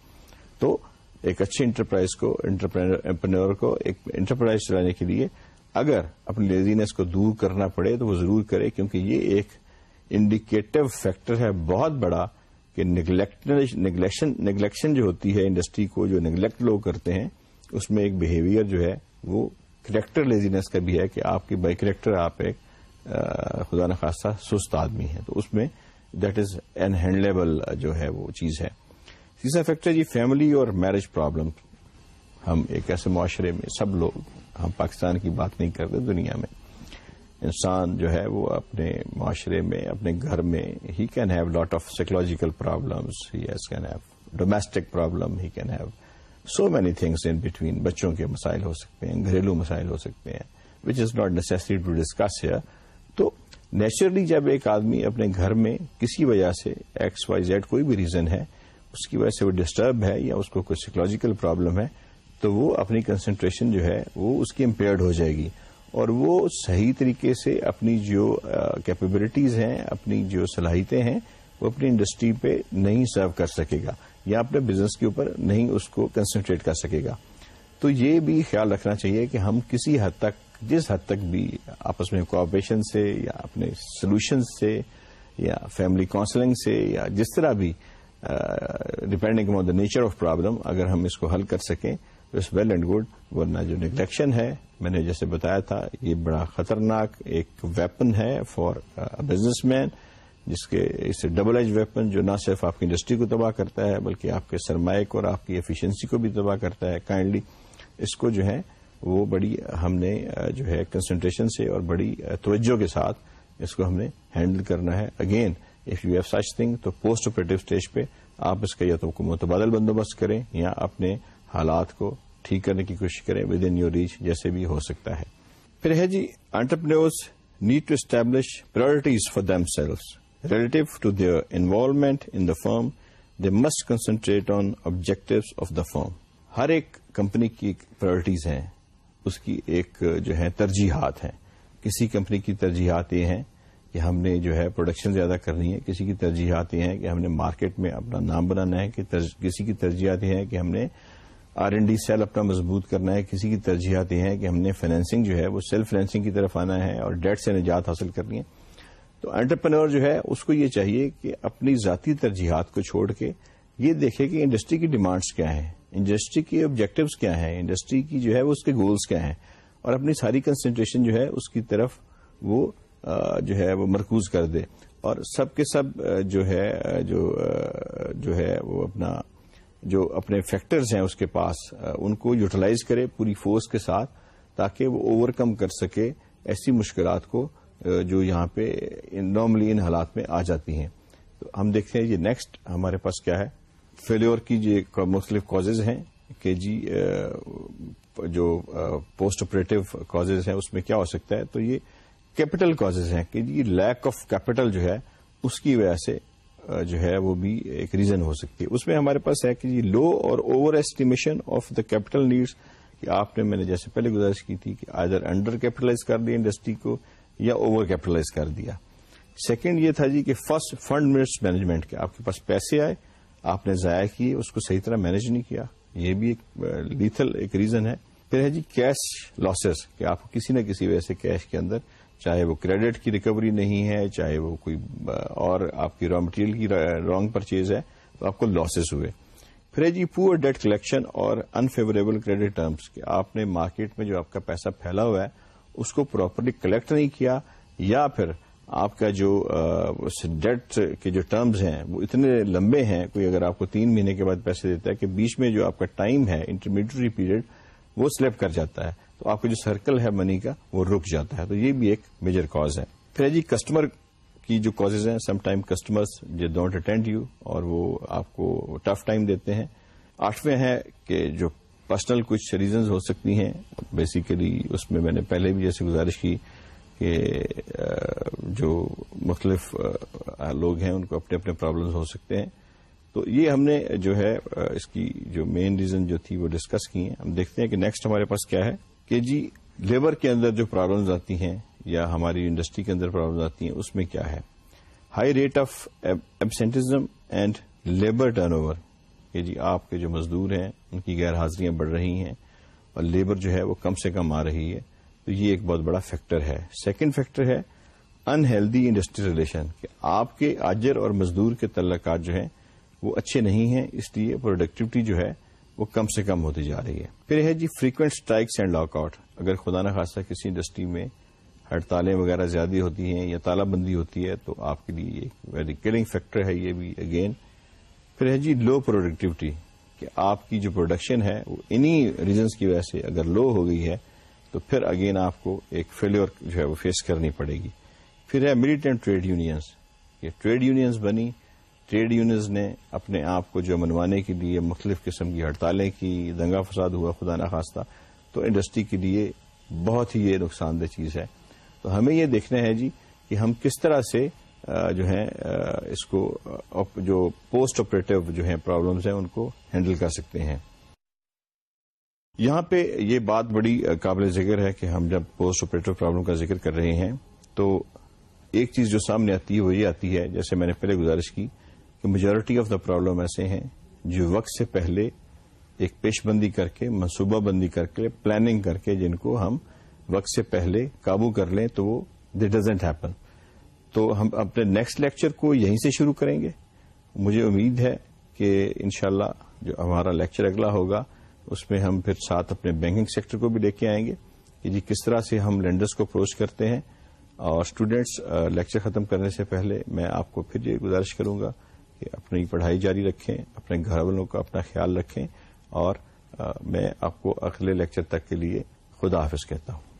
تو ایک اچھی انٹرپرائز کو انٹرپرینور کو ایک انٹرپرائز چلانے کے لیے اگر اپنی لیزینس کو دور کرنا پڑے تو وہ ضرور کرے، کیونکہ یہ ایک انڈیکیٹو فیکٹر ہے، بہت بڑا کہ نگلیکشن جو ہوتی ہے انڈسٹری کو، جو نگلیکٹ لوگ کرتے ہیں، اس میں ایک بہیویئر جو ہے، وہ کریکٹر لیزینس کا بھی ہے کہ آپ کی بائی کریکٹر آپ ایک خدا نخواستہ سست آدمی ہیں۔ تو اس میں دیٹ از این ہینڈلیبل جو ہے وہ چیز ہے۔ تیسرا فیکٹر جی فیملی اور میرج پرابلم ہم ایک ایسے معاشرے میں سب لوگ، ہم پاکستان کی بات نہیں کرتے دنیا میں۔ انسان جو ہے وہ اپنے معاشرے میں، اپنے گھر میں he can have lot of psychological problems can have domestic problem he can have so many things in between بچوں کے مسائل ہو سکتے ہیں، گھریلو مسائل ہو سکتے ہیں which is not necessary to discuss here تو نیچرلی جب ایک آدمی اپنے گھر میں کسی وجہ سے ایکس وائی زیڈ کوئی بھی ریزن ہے، اس کی وجہ سے وہ ڈسٹرب ہے یا اس کو کوئی سائیکولوجیکل پرابلم ہے، تو وہ اپنی کنسنٹریشن جو ہے وہ اس کی امپیئرڈ ہو جائے گی۔ اور وہ صحیح طریقے سے اپنی جو کیپیبلٹیز ہیں، اپنی جو صلاحیتیں ہیں، وہ اپنی انڈسٹری پہ نہیں سرو کر سکے گا یا اپنے بزنس کے اوپر نہیں اس کو کنسنٹریٹ کر سکے گا۔ تو یہ بھی خیال رکھنا چاہیے کہ ہم کسی حد تک، جس حد تک بھی آپس میں کوآپریشن سے یا اپنے سولوشن سے یا فیملی کاؤنسلنگ سے یا جس طرح بھی depending on the nature of problem اگر ہم اس کو حل کر سکیں اٹس ویل اینڈ گڈ ورنہ جو نگلیکشن ہے، میں نے جیسے بتایا تھا، یہ بڑا خطرناک ایک ویپن ہے فار بزنس مین جس کے اس ڈبل ایج ویپن جو نہ صرف آپ کی انڈسٹری کو تباہ کرتا ہے، بلکہ آپ کے سرمایہ کو اور آپ کی ایفیشنسی کو بھی تباہ کرتا ہے۔ کائنڈلی اس کو جو ہے، وہ بڑی ہم نے جو ہے کنسنٹریشن سے اور بڑی توجہ کے ساتھ اس کو ہم نے ہینڈل کرنا ہے۔ Again if you have such thing تو پوسٹ آپریٹو اسٹیج پہ آپ اس کا یا تو متبادل بندوبست کریں یا اپنے حالات کو ٹھیک کرنے کی کوشش کریں ود ان یور ریچ جیسے بھی ہو سکتا ہے۔ پھر ہے جی entrepreneurs need to establish priorities for them sales relative to their involvement in the firm they must concentrate on objectives of the firm ہر ایک کمپنی کی پرائرٹیز ہیں۔ اس کی ایک جو ہے ترجیحات ہیں۔ کسی کمپنی کی ترجیحات یہ ہیں کہ ہم نے جو ہے پروڈکشن زیادہ کرنی ہے۔ کسی کی ترجیحات یہ ہیں کہ ہم نے مارکیٹ میں اپنا نام بنانا ہے۔ کہ کسی کی ترجیحات یہ ہیں کہ ہم نے آر این ڈی سیل اپنا مضبوط کرنا ہے، کسی کی ترجیحات یہ ہیں کہ ہم نے فائنینسنگ جو ہے وہ سیلف فائنینسنگ کی طرف آنا ہے اور ڈیٹ سے نجات حاصل کرنی ہے۔ تو انٹرپرنور جو ہے، اس کو یہ چاہیے کہ اپنی ذاتی ترجیحات کو چھوڑ کے یہ دیکھے کہ انڈسٹری کی ڈیمانڈس کیا ہیں۔ انڈسٹری کے آبجیکٹوز کیا ہیں؟ انڈسٹری کی جو ہے وہ اس کے گولز کیا ہیں؟ اور اپنی ساری کنسنٹریشن جو ہے اس کی طرف وہ جو ہے وہ مرکوز کر دے۔ اور سب کے سب جو ہے جو ہے وہ اپنا جو اپنے فیکٹرز ہیں اس کے پاس ان کو یوٹیلائز کرے پوری فورس کے ساتھ تاکہ وہ اوور کم کر سکے ایسی مشکلات کو جو یہاں پہ نارملی ان حالات میں آ جاتی ہیں۔ تو ہم دیکھتے ہیں یہ نیکسٹ ہمارے پاس کیا ہے۔ فیلور کی جو مختلف کاز ہیں کہ جی جو پوسٹ آپریٹو کاز ہیں، اس میں کیا ہو سکتا ہے؟ تو یہ کیپٹل کاز ہیں کہ جی لیک آف کیپٹل جو ہے، اس کی وجہ سے جو ہے وہ بھی ایک ریزن ہو سکتی ہے۔ اس میں ہمارے پاس ہے کہ جی low or overestimation of the capital needs کہ آپ نے میں نے جیسے پہلے گزارش کی تھی کہ ادھر انڈر کیپٹلائز کر دیا انڈسٹری کو یا اوور کیپٹلائز کر دیا۔ سیکنڈ یہ تھا جی کہ فرسٹ فنڈ مس مینجمنٹ کے آپ کے پاس پیسے آئے، آپ نے ضائع کیے، اس کو صحیح طرح مینج نہیں کیا۔ یہ بھی ایک لیتھل ایک ریزن ہے۔ پھر ہے جی کیش لاسز کہ آپ کسی نہ کسی وجہ سے کیش کے اندر چاہے وہ کریڈٹ کی ریکوری نہیں ہے، چاہے وہ کوئی، اور آپ کی را مٹیریل کی رانگ پرچیز ہے، تو آپ کو لاسز ہوئے۔ پھر جی پور ڈیٹ کلیکشن اور انفیوریبل کریڈٹ ٹرمز کہ آپ نے مارکیٹ میں جو آپ کا پیسہ پھیلا ہوا ہے، اس کو پراپرلی کلیکٹ نہیں کیا، یا پھر آپ کا جو ڈیٹ کے جو ٹرمز ہیں، وہ اتنے لمبے ہیں، کوئی اگر آپ کو تین مہینے کے بعد پیسے دیتا ہے کہ بیچ میں جو آپ کا ٹائم ہے انٹرمیڈیٹری پیریڈ وہ سلیپ کر جاتا ہے تو آپ کا جو سرکل ہے منی کا وہ رک جاتا ہے تو یہ بھی ایک میجر کاز ہے۔ پھر جی کسٹمر کی جو کاز ہیں سم ٹائم کسٹمرس جو ڈونٹ اٹینڈ یو اور وہ آپ کو ٹف ٹائم دیتے ہیں۔ آٹھویں ہے کہ جو پرسنل کچھ ریزنز ہو سکتی ہیں بیسیکلی اس میں میں نے پہلے بھی جیسے گزارش کی کہ جو مختلف لوگ ہیں، ان کو اپنے اپنے پرابلمز ہو سکتے ہیں۔ تو یہ ہم نے جو ہے اس کی جو مین ریزن جو تھی وہ ڈسکس کی ہیں۔ ہم دیکھتے ہیں کہ نیکسٹ ہمارے پاس کیا ہے۔ کہ جی لیبر کے اندر جو پرابلمز آتی ہیں یا ہماری انڈسٹری کے اندر پرابلمز آتی ہیں، اس میں کیا ہے؟ High rate of absenteeism and labour turnover کہ جی آپ کے جو مزدور ہیں، ان کی غیر حاضریاں بڑھ رہی ہیں اور لیبر جو ہے وہ کم سے کم آ رہی ہے۔ تو یہ ایک بہت بڑا فیکٹر ہے۔ سیکنڈ فیکٹر ہے انہیلدی انڈسٹری ریلیشن کہ آپ کے آجر اور مزدور کے تعلقات جو ہیں وہ اچھے نہیں ہیں، اس لیے پروڈکٹیوٹی جو ہے وہ کم سے کم ہوتی جا رہی ہے۔ پھر ہے جی frequent strikes and lock out اگر خدا نخواستہ کسی انڈسٹری میں ہڑتالیں وغیرہ زیادہ ہوتی ہیں یا تالہ بندی ہوتی ہے تو آپ کے لیے ایک ویری کلنگ فیکٹر ہے، یہ بھی اگین پھر ہے جی لو پروڈکٹیوٹی کہ آپ کی جو پروڈکشن ہے وہ انہی ریزنس کی وجہ سے اگر لو ہو گئی ہے تو پھر اگین آپ کو ایک فیلور جو ہے وہ فیس کرنی پڑے گی۔ پھر ہے ملیٹنٹ ٹریڈ یونینز یہ ٹریڈ یونینز بنی ٹریڈ یونینز نے اپنے آپ کو جو منوانے کے لیے مختلف قسم کی ہڑتالیں کی، دنگا فساد ہوا، خدا نخواستہ، تو انڈسٹری کے لیے بہت ہی یہ نقصان دہ چیز ہے۔ تو ہمیں یہ دیکھنا ہے جی کہ ہم کس طرح سے جو ہے اس کو جو پوسٹ آپریٹو جو ہیں پرابلمز ہیں، ان کو ہینڈل کر سکتے ہیں۔ یہاں پہ یہ بات بڑی قابل ذکر ہے کہ ہم جب پوسٹ آپریٹو پرابلم کا ذکر کر رہے ہیں، تو ایک چیز جو سامنے آتی ہے، وہ یہ آتی ہے، جیسے میں نے پہلے گزارش کی کہ میجورٹی آف دا پرابلم ایسے ہیں جو وقت سے پہلے ایک پیش بندی کر کے، منصوبہ بندی کر کے پلاننگ کر کے جن کو ہم وقت سے پہلے قابو کر لیں تو وہ دٹ ڈزنٹ ہیپن تو ہم اپنے نیکسٹ لیکچر کو یہیں سے شروع کریں گے۔ مجھے امید ہے کہ انشاءاللہ جو ہمارا لیکچر اگلا ہوگا، اس میں ہم پھر ساتھ اپنے بینکنگ سیکٹر کو بھی لے کے آئیں گے۔ کہ جی کس طرح سے ہم لینڈرز کو اپروچ کرتے ہیں۔ اور اسٹوڈینٹس لیکچر ختم کرنے سے پہلے میں آپ کو پھر یہ گزارش کروں گا کہ اپنی پڑھائی جاری رکھیں، اپنے گھر والوں کا اپنا خیال رکھیں اور میں آپ کو اگلے لیکچر تک کے لیے خدا حافظ کہتا ہوں۔